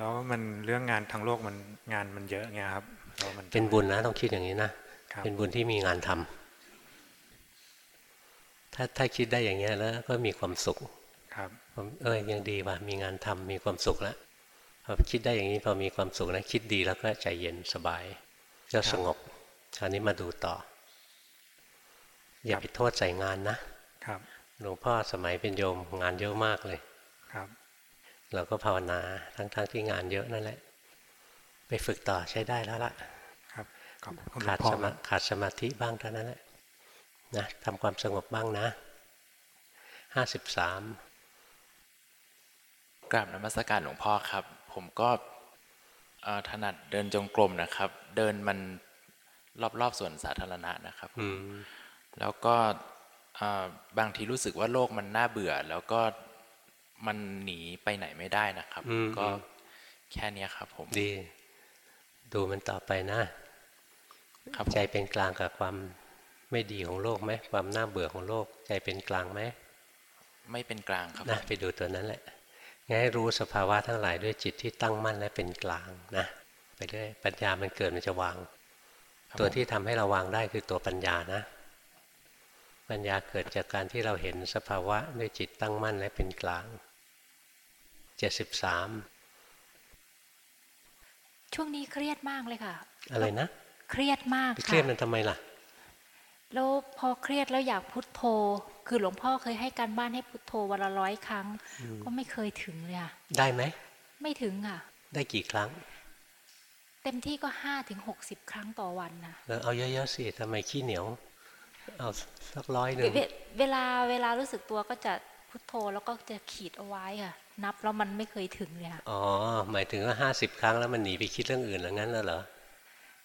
แล้วมันเรื่องงานทางโลกมันงานมันเยอะไงครับแล้วมันเป็นบุญนะต้องคิดอย่างนี้นะครับเป็นบุญที่มีงานทำถ้าถ้าคิดได้อย่างเงี้ยแล้วก็มีความสุข ครับผมเอ้ยยังดีว่ะมีงานทำมีความสุขแล้วพอคิดได้อย่างนี้พอมีความสุขนะคิดดีแล้วก็ใจเย็นสบายก็สงบคราวนี้มาดูต่อ อย่าไปโทษใส่งานนะครับหลวงพ่อสมัยเป็นโยมงานเยอะมากเลย ครับ เราก็ภาวนาทั้งๆทที่งานเยอะนั่นแหละ ไปฝึกต่อใช้ได้แล้วล่ะครับขอบคุณหลวขาดงพ่อสมาขาดสมาธิบ้างเท่านั้นแหละนะทำความสงบบ้างนะห้าสิบสามกราบนมัสการหลวงพ่อครับ ผมก็เอ่อถนัดเดินจงกรมนะครับ เดินมันรอบๆสวนสาธารณะนะครับอืมแล้วก็เอ่อบางทีรู้สึกว่าโลกมันน่าเบื่อ แล้วก็ มันหนีไปไหนไม่ได้นะครับอืมก็แค่เนี้ยครับ ผมดี ดูมันต่อไปนะครับใจเป็นกลางกับความไม่ดีของโลกไหมความน่าเบื่อของโลก ใจเป็นกลางไหมไม่เป็นกลางครับนะไปดูตัวนั้นแหละงั้นให้รู้สภาวะทั้งหลายด้วยจิตที่ตั้งมั่นและเป็นกลางนะไปเรื่อยปัญญามันเกิดมันจะวางครับตัวผมที่ทำให้เราวางได้คือตัวปัญญานะ ปัญญาเกิดจากการที่เราเห็นสภาวะด้วยจิตตั้งมั่นและเป็นกลาง เจ็ดสิบสามช่วงนี้เครียดมากเลยค่ะ อะไรนะ เครียดมากไปค่ะเครียดมันทำไมล่ะ แล้วพอเครียดแล้วอยากพุทโธ คือหลวงพ่อเคยให้การบ้านให้พุทโธวันละร้อยครั้ง ก็ไม่เคยถึงเลยค่ะได้ไหม ไม่ถึงค่ะ ได้กี่ครั้ง เต็มที่ก็ห้าถึงหกสิบครั้งต่อวันนะเออเอาเยอะๆสิทำไมขี้เหนียว เอาสักร้อยหนึ่งเวเวลาเวลารู้สึกตัวก็จะพุทโธแล้วก็จะขีดเอาไว้ค่ะ นับแล้วมันไม่เคยถึงเลยค่ะอ๋อหมายถึงว่าห้าสิบครั้งแล้วมันหนีไปคิดเรื่องอื่นแล้วงั้นแล้วเหรอ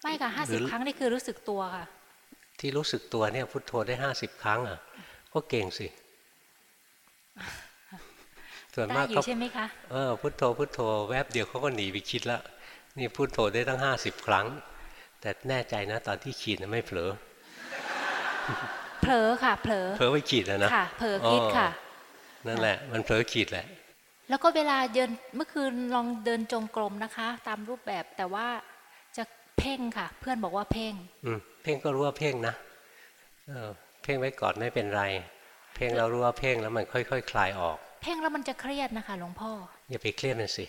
ไม่ค่ะห้าหรืสิบอครั้งนี่คือรู้สึกตัวค่ะ ที่รู้สึกตัวเนี่ยพุทโธได้ห้าสิบครั้งอะก็เก่งสิส่วนได้มากอยู่เขาใช่ไหมคะเออพุทโธพุทโธแวบเดียวเขาก็หนีไปคิดแล้วนี่พุทโธได้ตั้งห้าสิบครั้ง แต่แน่ใจนะตอนที่ขีดนะไม่เผลอเผลอค่ะเผลอเผลอไปขีดนะนะค่ะเผลอคิดค่ะ นั่นแหละ มันเผลอขีดแหละ แล้วก็เวลาเดินเมื่อคืนลองเดินจงกรมนะคะ ตามรูปแบบแต่ว่าจะเพ่งค่ะ เพื่อนบอกว่าเพ่งอืมเพ่งก็รู้ว่าเพ่งนะเออเพ่งไว้ก่อนไม่เป็นไร เพ่งแล้วรู้ว่าเพ่งแล้วมันค่อยๆคคลายออก เพ่งแล้วมันจะเครียดนะคะ หลวงพ่ออย่าไปเครียดมันสิ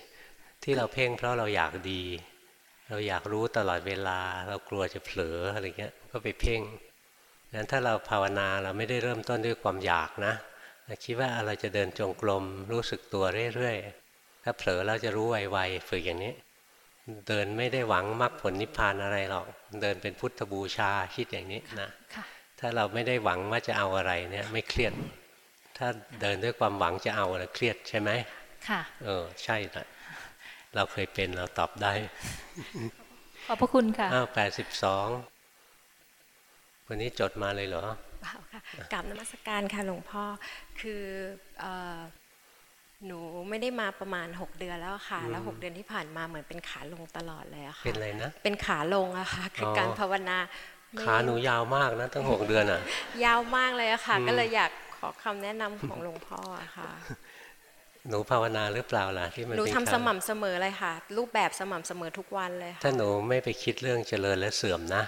ที่เราเพ่งเพราะเราอยากดี เราอยากรู้ตลอดเวลา เรากลัวจะเผลออะไรเงี้ยก็ไปเพ่งงั้นถ้าเราภาวนาเราไม่ได้เริ่มต้นด้วยความอยากนะเรา คิดว่าเราจะเดินจงกรมรู้สึกตัวเรื่อยๆ ถ้าเผลอเราจะรู้ไวๆฝึกอย่างนี้ เดินไม่ได้หวังมรรคผลนิพพานอะไรหรอก เดินเป็นพุทธบูชาคิดอย่างนี้นะค่ะถ้าเราไม่ได้หวังว่าจะเอาอะไรเนี่ยไม่เครียด ถ้าเดินด้วยความหวังจะเอาอะไรเครียดใช่ไหมค่ะ เออใช่นะเราเคยเป็นเราตอบได้ ขอบพระคุณค่ะอ้าวแปดสิบสองวันนี้จดมาเลยเหรอเปล่าค่ะกลับนมัสการค่ะหลวงพ่อคือเอ่อหนูไม่ได้มาประมาณ 6 เดือนแล้วค่ะ แล้ว 6 เดือนที่ผ่านมาเหมือนเป็นขาลงตลอดเลยอะค่ะ เป็นอะไรนะ เป็นขาลงอะค่ะ คือออการภาวนาไม่ขาหนูยาวมากนะตั้งหกเดือนอะยาวมากเลยอะค่ะอืมก็เลยอยากขอคำแนะนำของหลวงพ่ออะค่ะ หนูภาวนาหรือเปล่าล่ะที่มันหนูเป็นทำขาสม่ำเสมอเลยค่ะ รูปแบบสม่ำเสมอทุกวันเลยค่ะถ้าหนูไม่ไปคิดเรื่องเจริญและเสื่อมนะ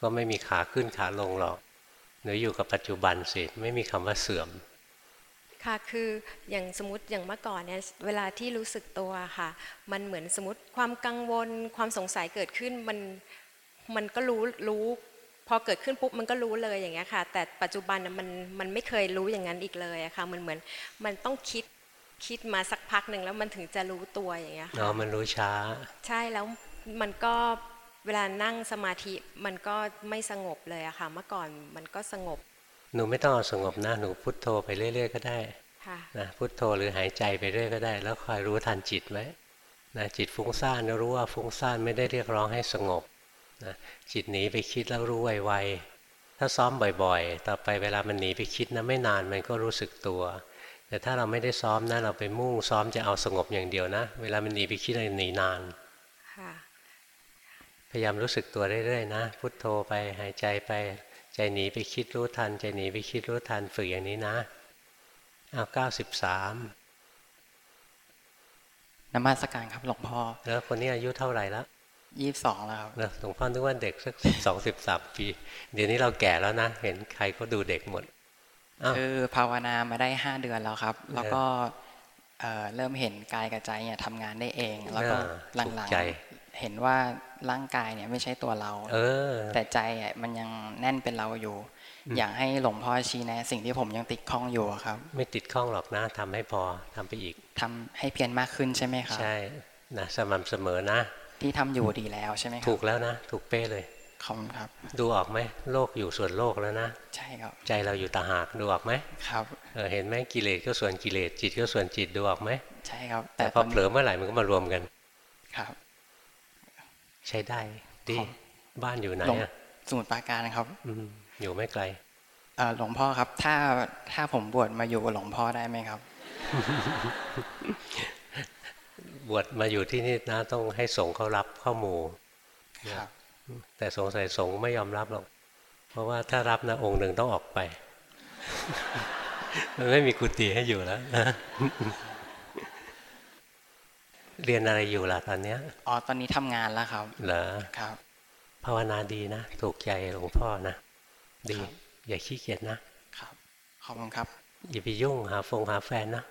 ก็ไม่มีขาขึ้นขาลงหรอก หนูอยู่กับปัจจุบันสิไม่มีคำว่าเสื่อม ค่ะคืออย่างสมมติอย่างเมื่อก่อนเนี่ยเวลาที่รู้สึกตัวค่ะ มันเหมือนสมมติความกังวลความสงสัยเกิดขึ้นมันมันก็รู้รู้พอเกิดขึ้นปุ๊บมันก็รู้เลยอย่างเงี้ยค่ะ แต่ปัจจุบันน่ะมันมันไม่เคยรู้อย่างนั้นอีกเลยอะค่ะมันเหมือนมันต้องคิดคิดมาสักพักหนึ่งแล้วมันถึงจะรู้ตัวอย่างเงี้ยอ๋อค่ะมันรู้ช้า ใช่แล้วมันก็ เวลานั่งสมาธิมันก็ไม่สงบเลยอะค่ะ เมื่อก่อนมันก็สงบ หนูไม่ต้องเอาสงบนะหนูพุทโธไปเรื่อย ๆ ก็ได้ค่ะนะพุทโธหรือหายใจไปเรื่อยก็ได้ แล้วคอยรู้ทันจิตไว้นะจิตฟุ้งซ่านก็รู้ว่าฟุ้งซ่านไม่ได้เรียกร้องให้สงบนะจิตหนีไปคิดแล้วรู้ไวๆถ้าซ้อมบ่อยๆ ต่อไปเวลามันหนีไปคิดนะไม่นานมันก็รู้สึกตัว แต่ถ้าเราไม่ได้ซ้อมนะเราไปมุ่งซ้อมจะเอาสงบอย่างเดียวนะ เวลามันหนีไปคิดอะไรหนีนานค่ะ พยายามรู้สึกตัวเรื่อยๆนะพุทโธไปหายใจไปใจหนีไปคิดรู้ทัน ใจหนีไปคิดรู้ทันฝึกอย่างนี้นะเอาเก้าสิบสามนมัสการครับหลวงพ่อแล้วคนนี้อายุเท่าไหร่แล้วยี่สิบสองแล้วครับนะหลวงพ่อนึกว่าเด็กสักสิบสองสิบสามปี เดี๋ยวนี้เราแก่แล้วนะ เห็นใครก็ดูเด็กหมดอ้าวคือภาวนามาได้ห้าเดือนแล้วครับ แล้วก็เอ่อเริ่มเห็นกายกับใจเนี่ยทำงานได้เอง แล้วก็อ่าหลัถูงกใจๆเห็นว่า ร่างกายเนี่ยไม่ใช่ตัวเรา เออ แต่ใจอะมันยังแน่นเป็นเราอยู่ อยากให้หลวงพ่อชี้แนะสิ่งที่ผมยังติดข้องอยู่อะครับ ไม่ติดข้องหรอกนะทำให้พอทำไปอีกทำให้เพียรมากขึ้นใช่ไหมครับ ใช่นะสม่ำเสมอนะ ที่ทำอยู่ดีแล้วใช่ไหมครับถูกแล้วนะ ถูกเป้เลยขอบคุณครับ ดูออกไหมโลกอยู่ส่วนโลกแล้วนะ ใช่ครับ ใจเราอยู่ต่างหากดูออกไหมครับเออเห็นไหมกิเลสก็ส่วนกิเลสจิตก็ส่วนจิตดูออกไหมใช่ครับ แต่พอเผลอเมื่อไหร่มันก็มารวมกัน ครับ ใช้ได้ดีครับบ้านอยู่ไหนหลวงอะสมุทรปราการนะครับอืมอยู่ไม่ไกลเอ่อหลวงพ่อครับ ถ้าถ้าผมบวชมาอยู่กับหลวงพ่อได้ไหมครับ บวชมาอยู่ที่นี่นะต้องให้สงฆ์เขารับเข้าหมู่ครับ แต่สงสัยสงฆ์ไม่ยอมรับหรอกเพราะว่าถ้ารับนะองค์หนึ่งต้องออกไป มันไม่มีกุฏิให้อยู่แล้ว เรียนอะไรอยู่ล่ะตอนเนี้ยอ๋อตอนนี้ทำงานแล้วครับ เหรอครับภาวนาดีนะ ถูกใจหลวงพ่อนะ ดีครับอย่าขี้เกียจนะครับ ขอบคุณครับ อย่าไปยุ่งหาฟงหาแฟนนะ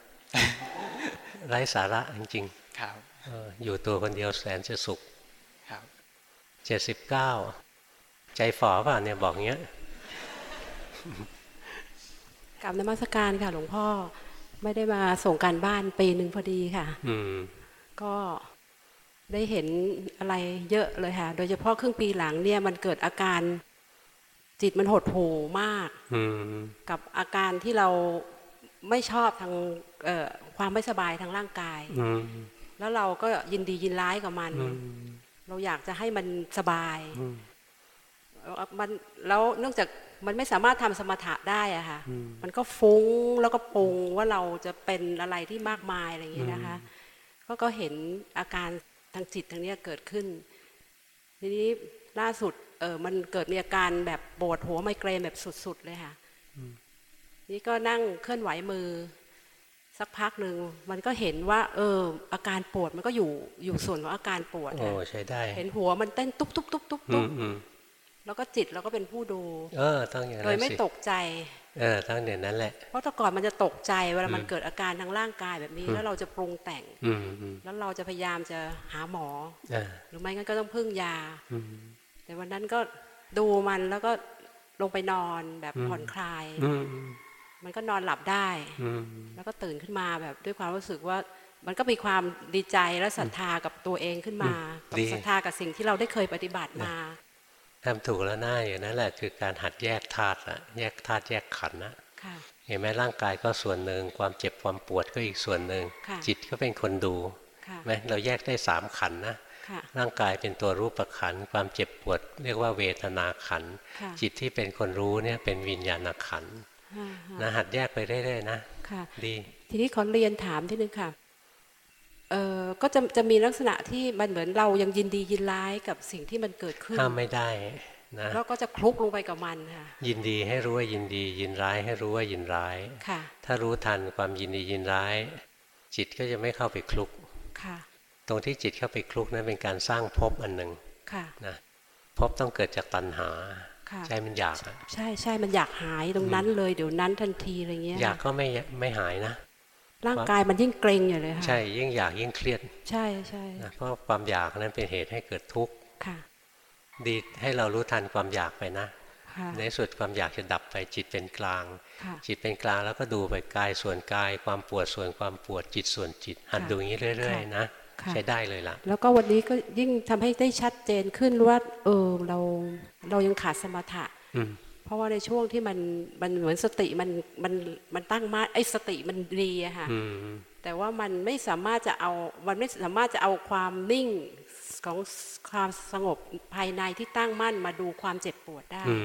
ไร้สาระจริงครับๆเอออยู่ตัวคนเดียวแสนจะสุขครับเจ็ดสิบเก้าใจฝ่อเปล่ะเนี่ยบอกเงี้ยกลับนมัสการค่ะ หลวงพ่อ ไม่ได้มาส่งการบ้านปีหนึ่งพอดีค่ะ อืม ก็ได้เห็นอะไรเยอะเลยค่ะ โดยเฉพาะครึ่งปีหลังเนี่ยมันเกิดอาการจิตมันหดหู่มากอืมกับอาการที่เราไม่ชอบทางเอ่อความไม่สบายทางร่างกายอืมแล้วเราก็ยินดียินร้ายกับมันอืมเราอยากจะให้มันสบายอืมมันแล้วเนื่องจากมันไม่สามารถทำสมถะได้อะค่ะอืมมันก็ฟุ้งแล้วก็ปรุงว่าเราจะเป็นอะไรที่มากมายอะไรอย่างนี้นะคะ ก็ก็เห็นอาการทางจิตทางเนี้ยเกิดขึ้น ทีนี้ล่าสุดเออมันเกิดมีอาการแบบปวดหัวไมเกรนแบบสุดๆเลยค่ะนี่ก็นั่งเคลื่อนไหวมือ สักพักหนึ่งมันก็เห็นว่า เออ อาการปวดมันก็อยู่อยู่ส่วนของอาการปวดโอ้ค่ะใช้ได้ เห็นหัวมันเต้นตุ๊บตุ๊บตุ๊บตุ๊บอืตุ๊บมอืมแล้วก็จิตเราก็เป็นผู้ดู เออต้องอย่างโดนั้ยนไม่สิตกใจ เออต้องอย่างนั้นแหละ เพราะแต่ก่อนมันจะตกใจเวลามันอืมเกิดอาการทางร่างกายแบบนี้อืมแล้วเราจะปรุงแต่งอืมอืมแล้วเราจะพยายามจะหาหมออ่าหรือไม่งั้นก็ต้องพึ่งยาอืมแต่วันนั้นก็ดูมันแล้วก็ลงไปนอนแบบอืมผ่อนคลายอืมมันก็นอนหลับได้อืมแล้วก็ตื่นขึ้นมาแบบด้วยความรู้สึกว่ามันก็มีความดีใจและศรัทธากับตัวเองขึ้นมากับศรัทธากับสิ่งที่เราได้เคยปฏิบัติมา ทำถูกแล้วน่าอย่างนั้นแหละคือการหัดแยกธาตุละแยกธาตุแยกขันธ์นะค่ะเห็นไหมร่างกายก็ส่วนหนึ่งความเจ็บความปวดก็อีกส่วนหนึ่งค่ะจิตก็เป็นคนดูค่ะไหมเราแยกได้สามขันธ์นะค่ะร่างกายเป็นตัวรูปขันธ์ความเจ็บปวด เรียกว่าเวทนาขันธ์ค่ะจิตที่เป็นคนรู้เนี่ยเป็นวิญญาณขันธ์อ่าฮะนะหัดแยกไปเรื่อยๆนะค่ะดี ทีนี้ขอเรียนถามที่นึงค่ะเออ ก็จะจะมีลักษณะที่มันเหมือนเรายังยินดียินร้ายกับสิ่งที่มันเกิดขึ้นห้ามไม่ได้นะแล้วก็จะคลุกลงไปกับมันค่ะยินดีให้รู้ว่ายินดี ยินร้ายให้รู้ว่ายินร้ายค่ะ ถ้ารู้ทันความยินดียินร้าย จิตก็จะไม่เข้าไปคลุกค่ะ ตรงที่จิตเข้าไปคลุกนั้นเป็นการสร้างภพอันหนึ่งค่ะนะภพต้องเกิดจากตัณหาค่ะใจมันอยากอะใช่ใช่มันอยากหายตรงนั้นเลยเดี๋ยวนั้นทันทีอะไรเงี้ยอยากก็ไม่ไม่หายนะ ร่างกายมันยิ่งเกรงอยู่เลยค่ะใช่ยิ่งอยากยิ่งเครียด ใช่ใช่นะเพราะความอยากนั้นเป็นเหตุให้เกิดทุกข์ค่ะ ดีให้เรารู้ทันความอยากไปนะค่ะในสุดความอยากจะดับไปจิตเป็นกลางค่ะจิตเป็นกลางแล้วก็ดูไปกายส่วนกาย ความปวดส่วนความปวดจิตส่วนจิต หัดค่ะดูอย่างนี้เรื่อยค่ะๆนะค่ะใช้ได้เลยล่ะ แล้วก็วันนี้ก็ยิ่งทำให้ได้ชัดเจนขึ้นว่าเออเราเรายังขาดสมถะอืม เพราะว่าในช่วงที่มันมันเหมือนสติมันมันมันตั้งมาไอ้สติมันดีอะค่ะอืมแต่ว่ามันไม่สามารถจะเอา มันไม่สามารถจะเอาความนิ่งของความสงบภายในที่ตั้งมั่นมาดูความเจ็บปวดได้อื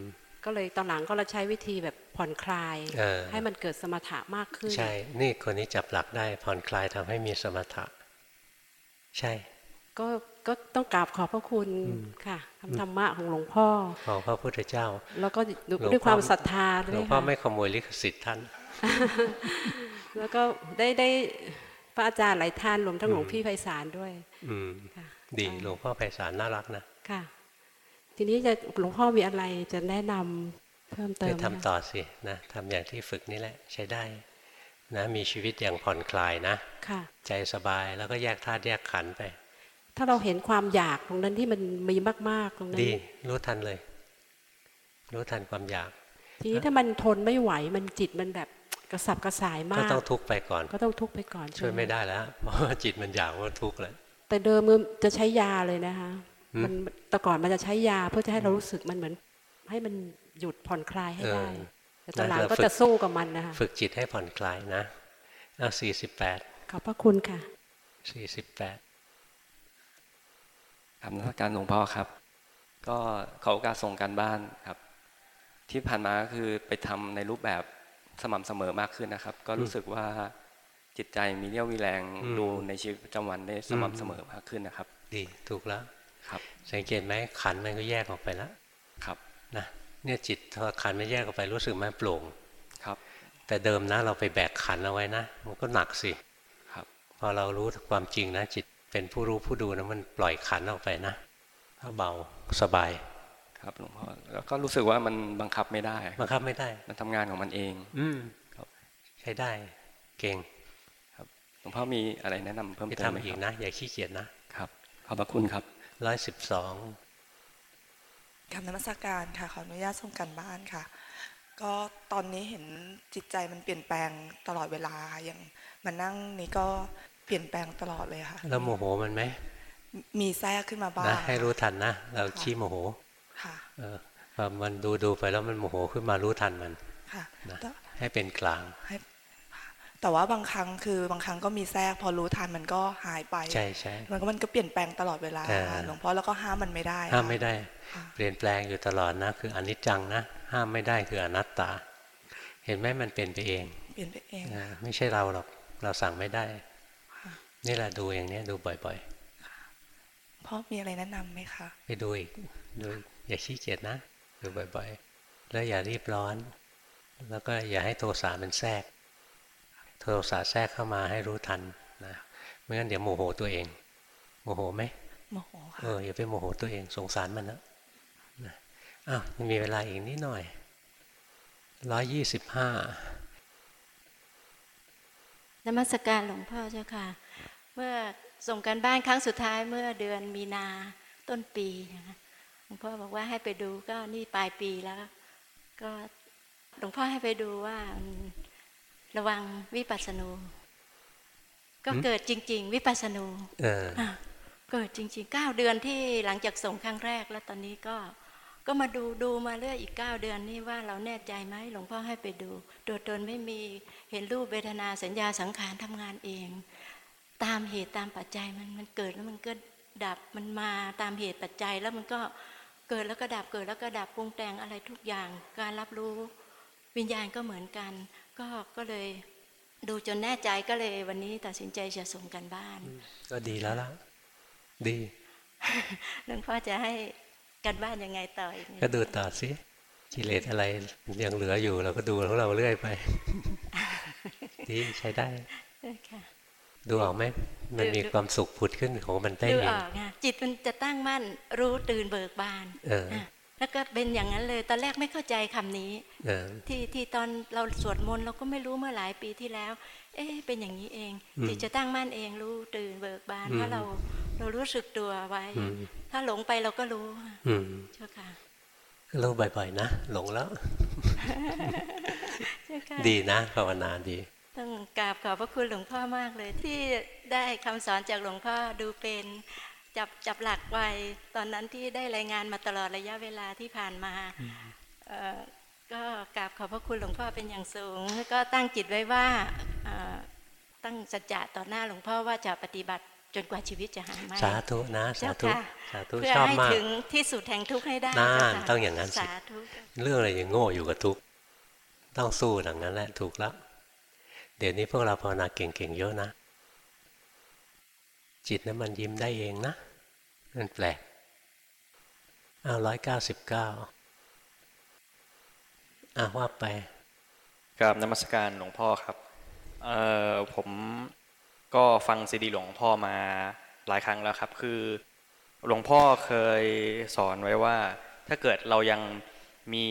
มก็เลยตอนหลังก็เราใช้วิธีแบบผ่อนคลายเออให้มันเกิดสมถะมากขึ้น ใช่ นี่คนนี้จับหลักได้ผ่อนคลายทำให้มีสมถะ ใช่ ก็ ก็ต้องกราบขอบพระคุณค่ะคำธรรมะของหลวงพ่อ ของพระพุทธเจ้า แล้วก็หลวงพ่อด้วยความศรัทธาด้หลววยงพ่อค่ะไม่ขโมยลิขสิทธิ์ท่าน แล้วก็ได้ได้พระอาจารย์หลายท่านรวมทั้งหลวงพี่ไพศาลด้วย อืมค่ะดีหลวงพ่อไพศาลน่ารักนะค่ะ ทีนี้จะหลวงพ่อมีอะไรจะแนะนำเพิ่มเติไปมไหมทำต่อสินะทำอย่างที่ฝึกนี่แหละใช้ได้นะมีชีวิตอย่างผ่อนคลายนะค่ะใจสบายแล้วก็แยกธาตุแยกขันธ์ไป ถ้าเราเห็นความอยากตรงนั้นที่มันมีมากๆตรงนั้นดี รู้ทันเลย รู้ทันความอยาก ทีนี้ถ้ามันทนไม่ไหวมันจิตมันแบบกระสับกระส่ายมาก็กต้องทุกข์ไปก่อน ก็ต้องทุกข์ไปก่อนช่วยใหไม่ได้แล้ว เพราะว่าจิตมันอยากว่าทุกข์แล้วแต่เดิมมันจะใช้ยาเลยนะคะหืมมันแต่ก่อนมันจะใช้ยาเพื่อจะให้เรารู้สึกมันเหมือน ให้มันหยุดผ่อนคลายให้เอได้อแต่ตอนหลังเราก็ฝึกจะสู้กับมันนะคะฝึกจิตให้ผ่อนคลายนะเอาสี่สิบแปดขอบพระคุณค่ะสี่สิบแปด ครับนมักการหลวงพ่อครับ ก็ขอโอกาสส่งการบ้านครับ ที่ผ่านมาก็คือไปทำในรูปแบบสม่ำเสมอมากขึ้นนะครับ ก็รู้สึกว่าจิตใจมีเรี่ยวมีแรงดูในชีวิตประจำวันได้สม่ำเสมอมากขึ้นนะครับ ดีถูกแล้วครับ สังเกตไหมขันธ์มันก็แยกออกไปแล้วครับนะเนี่ยจิตพอขันธ์มันแยกออกไปรู้สึกไหมันโปร่งครับ แต่เดิมนะเราไปแบกขันธ์เอาไว้นะ มันก็หนักสิครับ พอเรารู้ความจริงนะจิต เป็นผู้รู้ผู้ดูนะมันปล่อยขันธ์ออกไปนะก็เบาสบาย ครับหลวงพ่อแล้วก็รู้สึกว่ามันบังคับไม่ได้ บังคับไม่ได้ มันทำงานของมันเอง อืมครับใช้ได้ เก่ง ครับหลวงพ่อมีอะไรแนะนำเพิ่มไปเติมไหมทำอีคกรับนะอย่าขี้เกียจนะครับขอบพระคุณครับร้อยสิบสองกรรมนมัสการค่ะขออนุญาตส่งกันบ้านค่ะ ก็ตอนนี้เห็นจิตใจมันเปลี่ยนแปลงตลอดเวลาอย่างมานั่งนี้ก็ เปลี่ยนแปลงตลอดเลยค่ะ แล้วโมโหมันไหม มีแทรกขึ้นมาบ้างนะให้รู้ทันนะ เราขี้โมโห ค่ะเออพอมันดูดูไปแล้วมันโมโหขึ้นมารู้ทันมัน ค่ะนะแต่ให้เป็นกลางให้แต่ว่าบางครั้งคือบางครั้งก็มีแทรกพอรู้ทันมันก็หายไป ใช่ใช่มันก็มันก็เปลี่ยนแปลงตลอดเวลาเออหลวงพ่อแล้วก็ห้ามมันไม่ได้ ห้ามไม่ได้ค่ะเปลี่ยนแปลงอยู่ตลอดนะ คืออนิจจังนะ ห้ามไม่ได้คืออนัตตา เห็นไหมมันเป็นไปเอง เปลี่ยนไปเองอ่าไม่ใช่เราหรอก เราสั่งไม่ได้ นี่แหละดูอย่างเนี้ยดูบ่อยพ่อมีอะไรแนะนำไหมคะๆไปดูอีกดูอย่าขี้เกียจนะ ดูบ่อยๆ แล้วอย่ารีบร้อน แล้วก็อย่าให้โทสะมันแทรก โทสะแทรกเข้ามาให้รู้ทันนะไม่งั้นเดี๋ยวโมโหตัวเอง โมโหไหมโมโหค่ะเอออย่าไปโมโหตัวเองสงสารมันนะนะอ้าวยังมีเวลาอีกนิดหน่อยร้อยยี่สิบห้านมัสการหลวงพ่อเจ้าค่ะ เมื่อส่งการบ้านครั้งสุดท้ายเมื่อเดือนมีนาต้นปีนะคะหลวงพ่อบอกว่าให้ไปดูก็นี่ปลายปีแล้ว ก็หลวงพ่อให้ไปดูว่าอืมระวังวิปัสสนู ก็เกิดจริง ๆ วิปัสสนูเอออะเกิดจริงๆเก้าเดือนที่หลังจากส่งครั้งแรกแล้วตอนนี้ก็ก็มาดูดูมาเรื่อยอีกเก้าเดือนนี่ว่าเราแน่ใจไหมหลวงพ่อให้ไปดูตัวตนไม่มีเห็นรูปเวทนาสัญญาสังขารทำงานเอง ตามเหตุตามปัจจัยมันมันเกิดแล้วมันก็ดับมันมาตามเหตุปัจจัยแล้วมันก็เกิดแล้วก็ดับเกิดแล้วก็ดับปรุงแต่งอะไรทุกอย่าง การรับรู้วิญญาณก็เหมือนกัน ก็ก็เลยดูจนแน่ใจก็เลยวันนี้ตัดสินใจจะส่งกันบ้าน ก็ดีแล้วล่ะ ดีหลวงพ่อจะให้กันบ้านยังไงต่ออีกเนี่ยก็ดูต่อสิกิเลสอะไรยังเหลืออยู่เราก็ดูของเราเรื่อยไปดีใช้ได้ค่ะ ดูออกไหมมันมีความสุขผุดขึ้นของมันได้ดูเอองอกค่ะจิตมันจะตั้งมั่นรู้ตื่นเบิกบานเอออะแล้วก็เป็นอย่างนั้นเลย ตอนแรกไม่เข้าใจคำนี้เออที่ที่ตอนเราสวดมนต์เราก็ไม่รู้เมื่อหลายปีที่แล้ว เอ๊ะเป็นอย่างนี้เองอืมจิตจะตั้งมั่นเองรู้ตื่นเบิกบานอืมเพราะเราเรารู้สึกตัวไว้อืมถ้าหลงไปเราก็รู้อืมเจ้าค่ะรู้บ่อยๆนะหลงแล้วเจ้าค่ะดีนะภาวนาดี ต้องกราบขอบพระคุณหลวงพ่อมากเลยที่ได้คำสอนจากหลวงพ่อดูเป็นจับจับหลักไว้ตอนนั้นที่ได้รายงานมาตลอดระยะเวลาที่ผ่านมาเอ่อก็กราบขอบพระคุณหลวงพ่อเป็นอย่างสูงแล้วก็ตั้งจิตไว้ว่าเอ่อตั้งสัจจะต่อหน้าหลวงพ่อว่าจะปฏิบัติจนกว่าชีวิตจะหายไหมสาธุนะสาเจ้าธุค่ะสาธุเพื่อชอบให้มากถึงที่สุดแห่งทุกข์ให้ได้น่าเจ้าค่ะต้องอย่างนั้นสิสาธุเรื่องอะไรยังโง่อยู่กับทุกข์ต้องสู้อย่างนั้นแหละถูกแล้ว เดี๋ยวนี้พวกเราภาวนาเก่งๆเยอะนะ จิตนั้นมันยิ้มได้เองนะนั่นแปลกอ้าวร้อยเก้าสิบเก้าอ้าวว่าไปกราบนมัสการหลวงพ่อครับเอ่อผมก็ฟังซีดีหลวงพ่อมาหลายครั้งแล้วครับ คือหลวงพ่อเคยสอนไว้ว่า ถ้าเกิดเรายังมี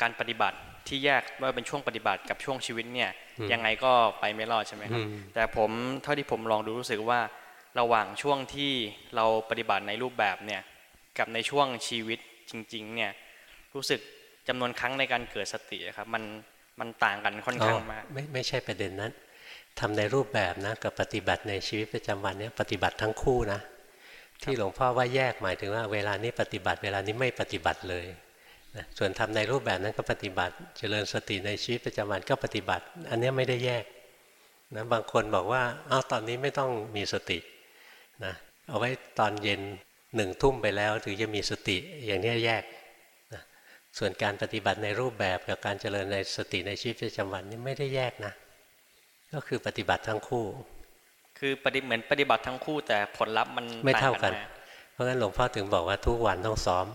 การปฏิบัติ ที่แยกว่าเป็นช่วงปฏิบัติกับช่วงชีวิตเนี่ยอืมยังไงก็ไปไม่รอดใช่ไหมครับอืมแต่ผมเท่าที่ผมลองดูรู้สึกว่าระหว่างช่วงที่เราปฏิบัติในรูปแบบเนี่ยกับในช่วงชีวิตจริง ๆ เนี่ยรู้สึกจำนวนครั้งในการเกิดสติอะครับมันมันต่างกันค่อนข้างมากไม่ไม่ใช่ประเด็นนั้นทำในรูปแบบนะกับปฏิบัติในชีวิตประจำวันเนี่ยปฏิบัติทั้งคู่นะที่หลวงพ่อว่าแยกหมายถึงว่าเวลานี้ปฏิบัติ เวลานี้ไม่ปฏิบัติเลย นะส่วนทำในรูปแบบนั้นก็ปฏิบัติ เจริญสติในชีวิตประจำวันก็ปฏิบัติ อันเนี้ยไม่ได้แยกนะบางคนบอกว่าอ้าวตอนนี้ไม่ต้องมีสตินะเอาไว้ตอนเย็นหนึ่งทุ่มไปแล้วถึงจะมีสติอย่างเนี้ยแยกนะส่วนการปฏิบัติในรูปแบบกับการเจริญในสติในชีวิตประจำวันนี่ไม่ได้แยกนะ ก็คือปฏิบัติทั้งคู่ คือปฏิเหมือนปฏิบัติทั้งคู่แต่ผลลัพธ์มันไม่เท่ากันต่งมเพราะงั้นหลวงพ่อถึงบอกว่าทุกวันต้องซ้อม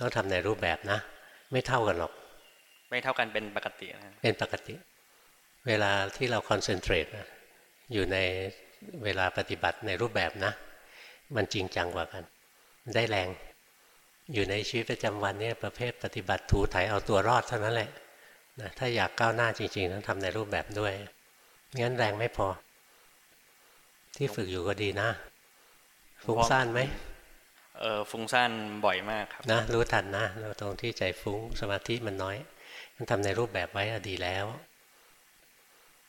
ต้องทำในรูปแบบนะ ไม่เท่ากันหรอก ไม่เท่ากันเป็นปกตินะเป็นปกติ เวลาที่เราคอนเซนเทรตนะอยู่ในเวลาปฏิบัติในรูปแบบนะ มันจริงจังกว่ากัน ได้แรง อยู่ในชีวิตประจำวันเนี่ยประเภทปฏิบัติถูไถเอาตัวรอดเท่านั้นแหละนะถ้าอยากก้าวหน้าจริงๆต้องทำในรูปแบบด้วยงั้นแรงไม่พอ ที่ฝึกอยู่ก็ดีนะฟุ้งซ่านไหม เออฟุ้งซ่านบ่อยมากครับนะรู้ทันนะเราตรงที่ใจฟุ้งสมาธิมันน้อย มันทำในรูปแบบไว้อะดีแล้ว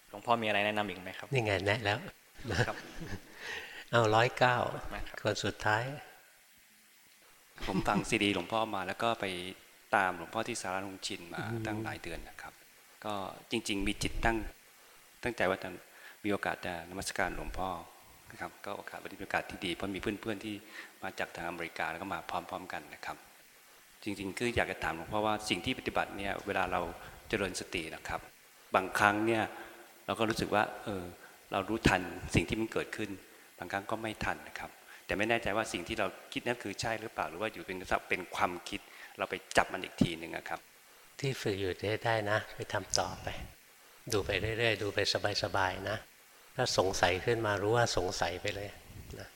หลวงพ่อมีอะไรแนะนำอีกไหมครับนี่ไงแนะแล้วนะครับเอาร้อยเก้าคนสุดท้าย ผมฟังซีดีหลวงพ่อมาแล้วก็ไปตามหลวงพ่อที่สารลุงชินมาอืมตั้งหลายเดือนนะครับ ก็จริง ๆ มีจิตตั้งตั้งใจว่าจะมีโอกาสจะนมัสการหลวงพ่อ นะครับก็โอกาสวันนี้เป็นโอกาสที่ดีเพราะมีเพื่อนๆที่มาจากทางอเมริกาแล้วก็มาพร้อมๆกันนะครับ จริงๆ คืออยากจะถามหลวงพ่อว่าสิ่งที่ปฏิบัติเนี่ยเวลาเราเจริญสตินะครับ บางครั้งเนี่ยเราก็รู้สึกว่าเออเรารู้ทันสิ่งที่มันเกิดขึ้น บางครั้งก็ไม่ทันนะครับ แต่ไม่แน่ใจว่าสิ่งที่เราคิดนั้นคือใช่หรือเปล่าหรือว่าอยู่เป็นเป็นความคิด เราไปจับมันอีกทีหนึ่งนะครับ ที่ฝึกอยู่ได้ได้นะ ไปทำต่อไป ดูไปเรื่อยๆ ดูไปสบายๆนะ ถ้าสงสัยขึ้นมารู้ว่าสงสัยไปเลยนะ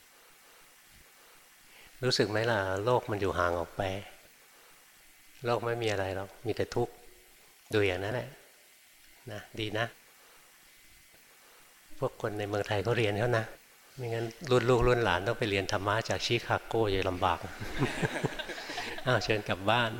รู้สึกไหมล่ะ โลกมันอยู่ห่างออกไป โลกไม่มีอะไรหรอกมีแต่ทุกข์ดูอย่างนั้นแหละนะดีนะ พวกคนในเมืองไทยเขาเรียนเขานะไม่งั้นรุ่นลูกรุ่นหลานต้องไปเรียนธรรมะจากชิคาโกจะลำบากอ้าวเชิญกลับบ้าน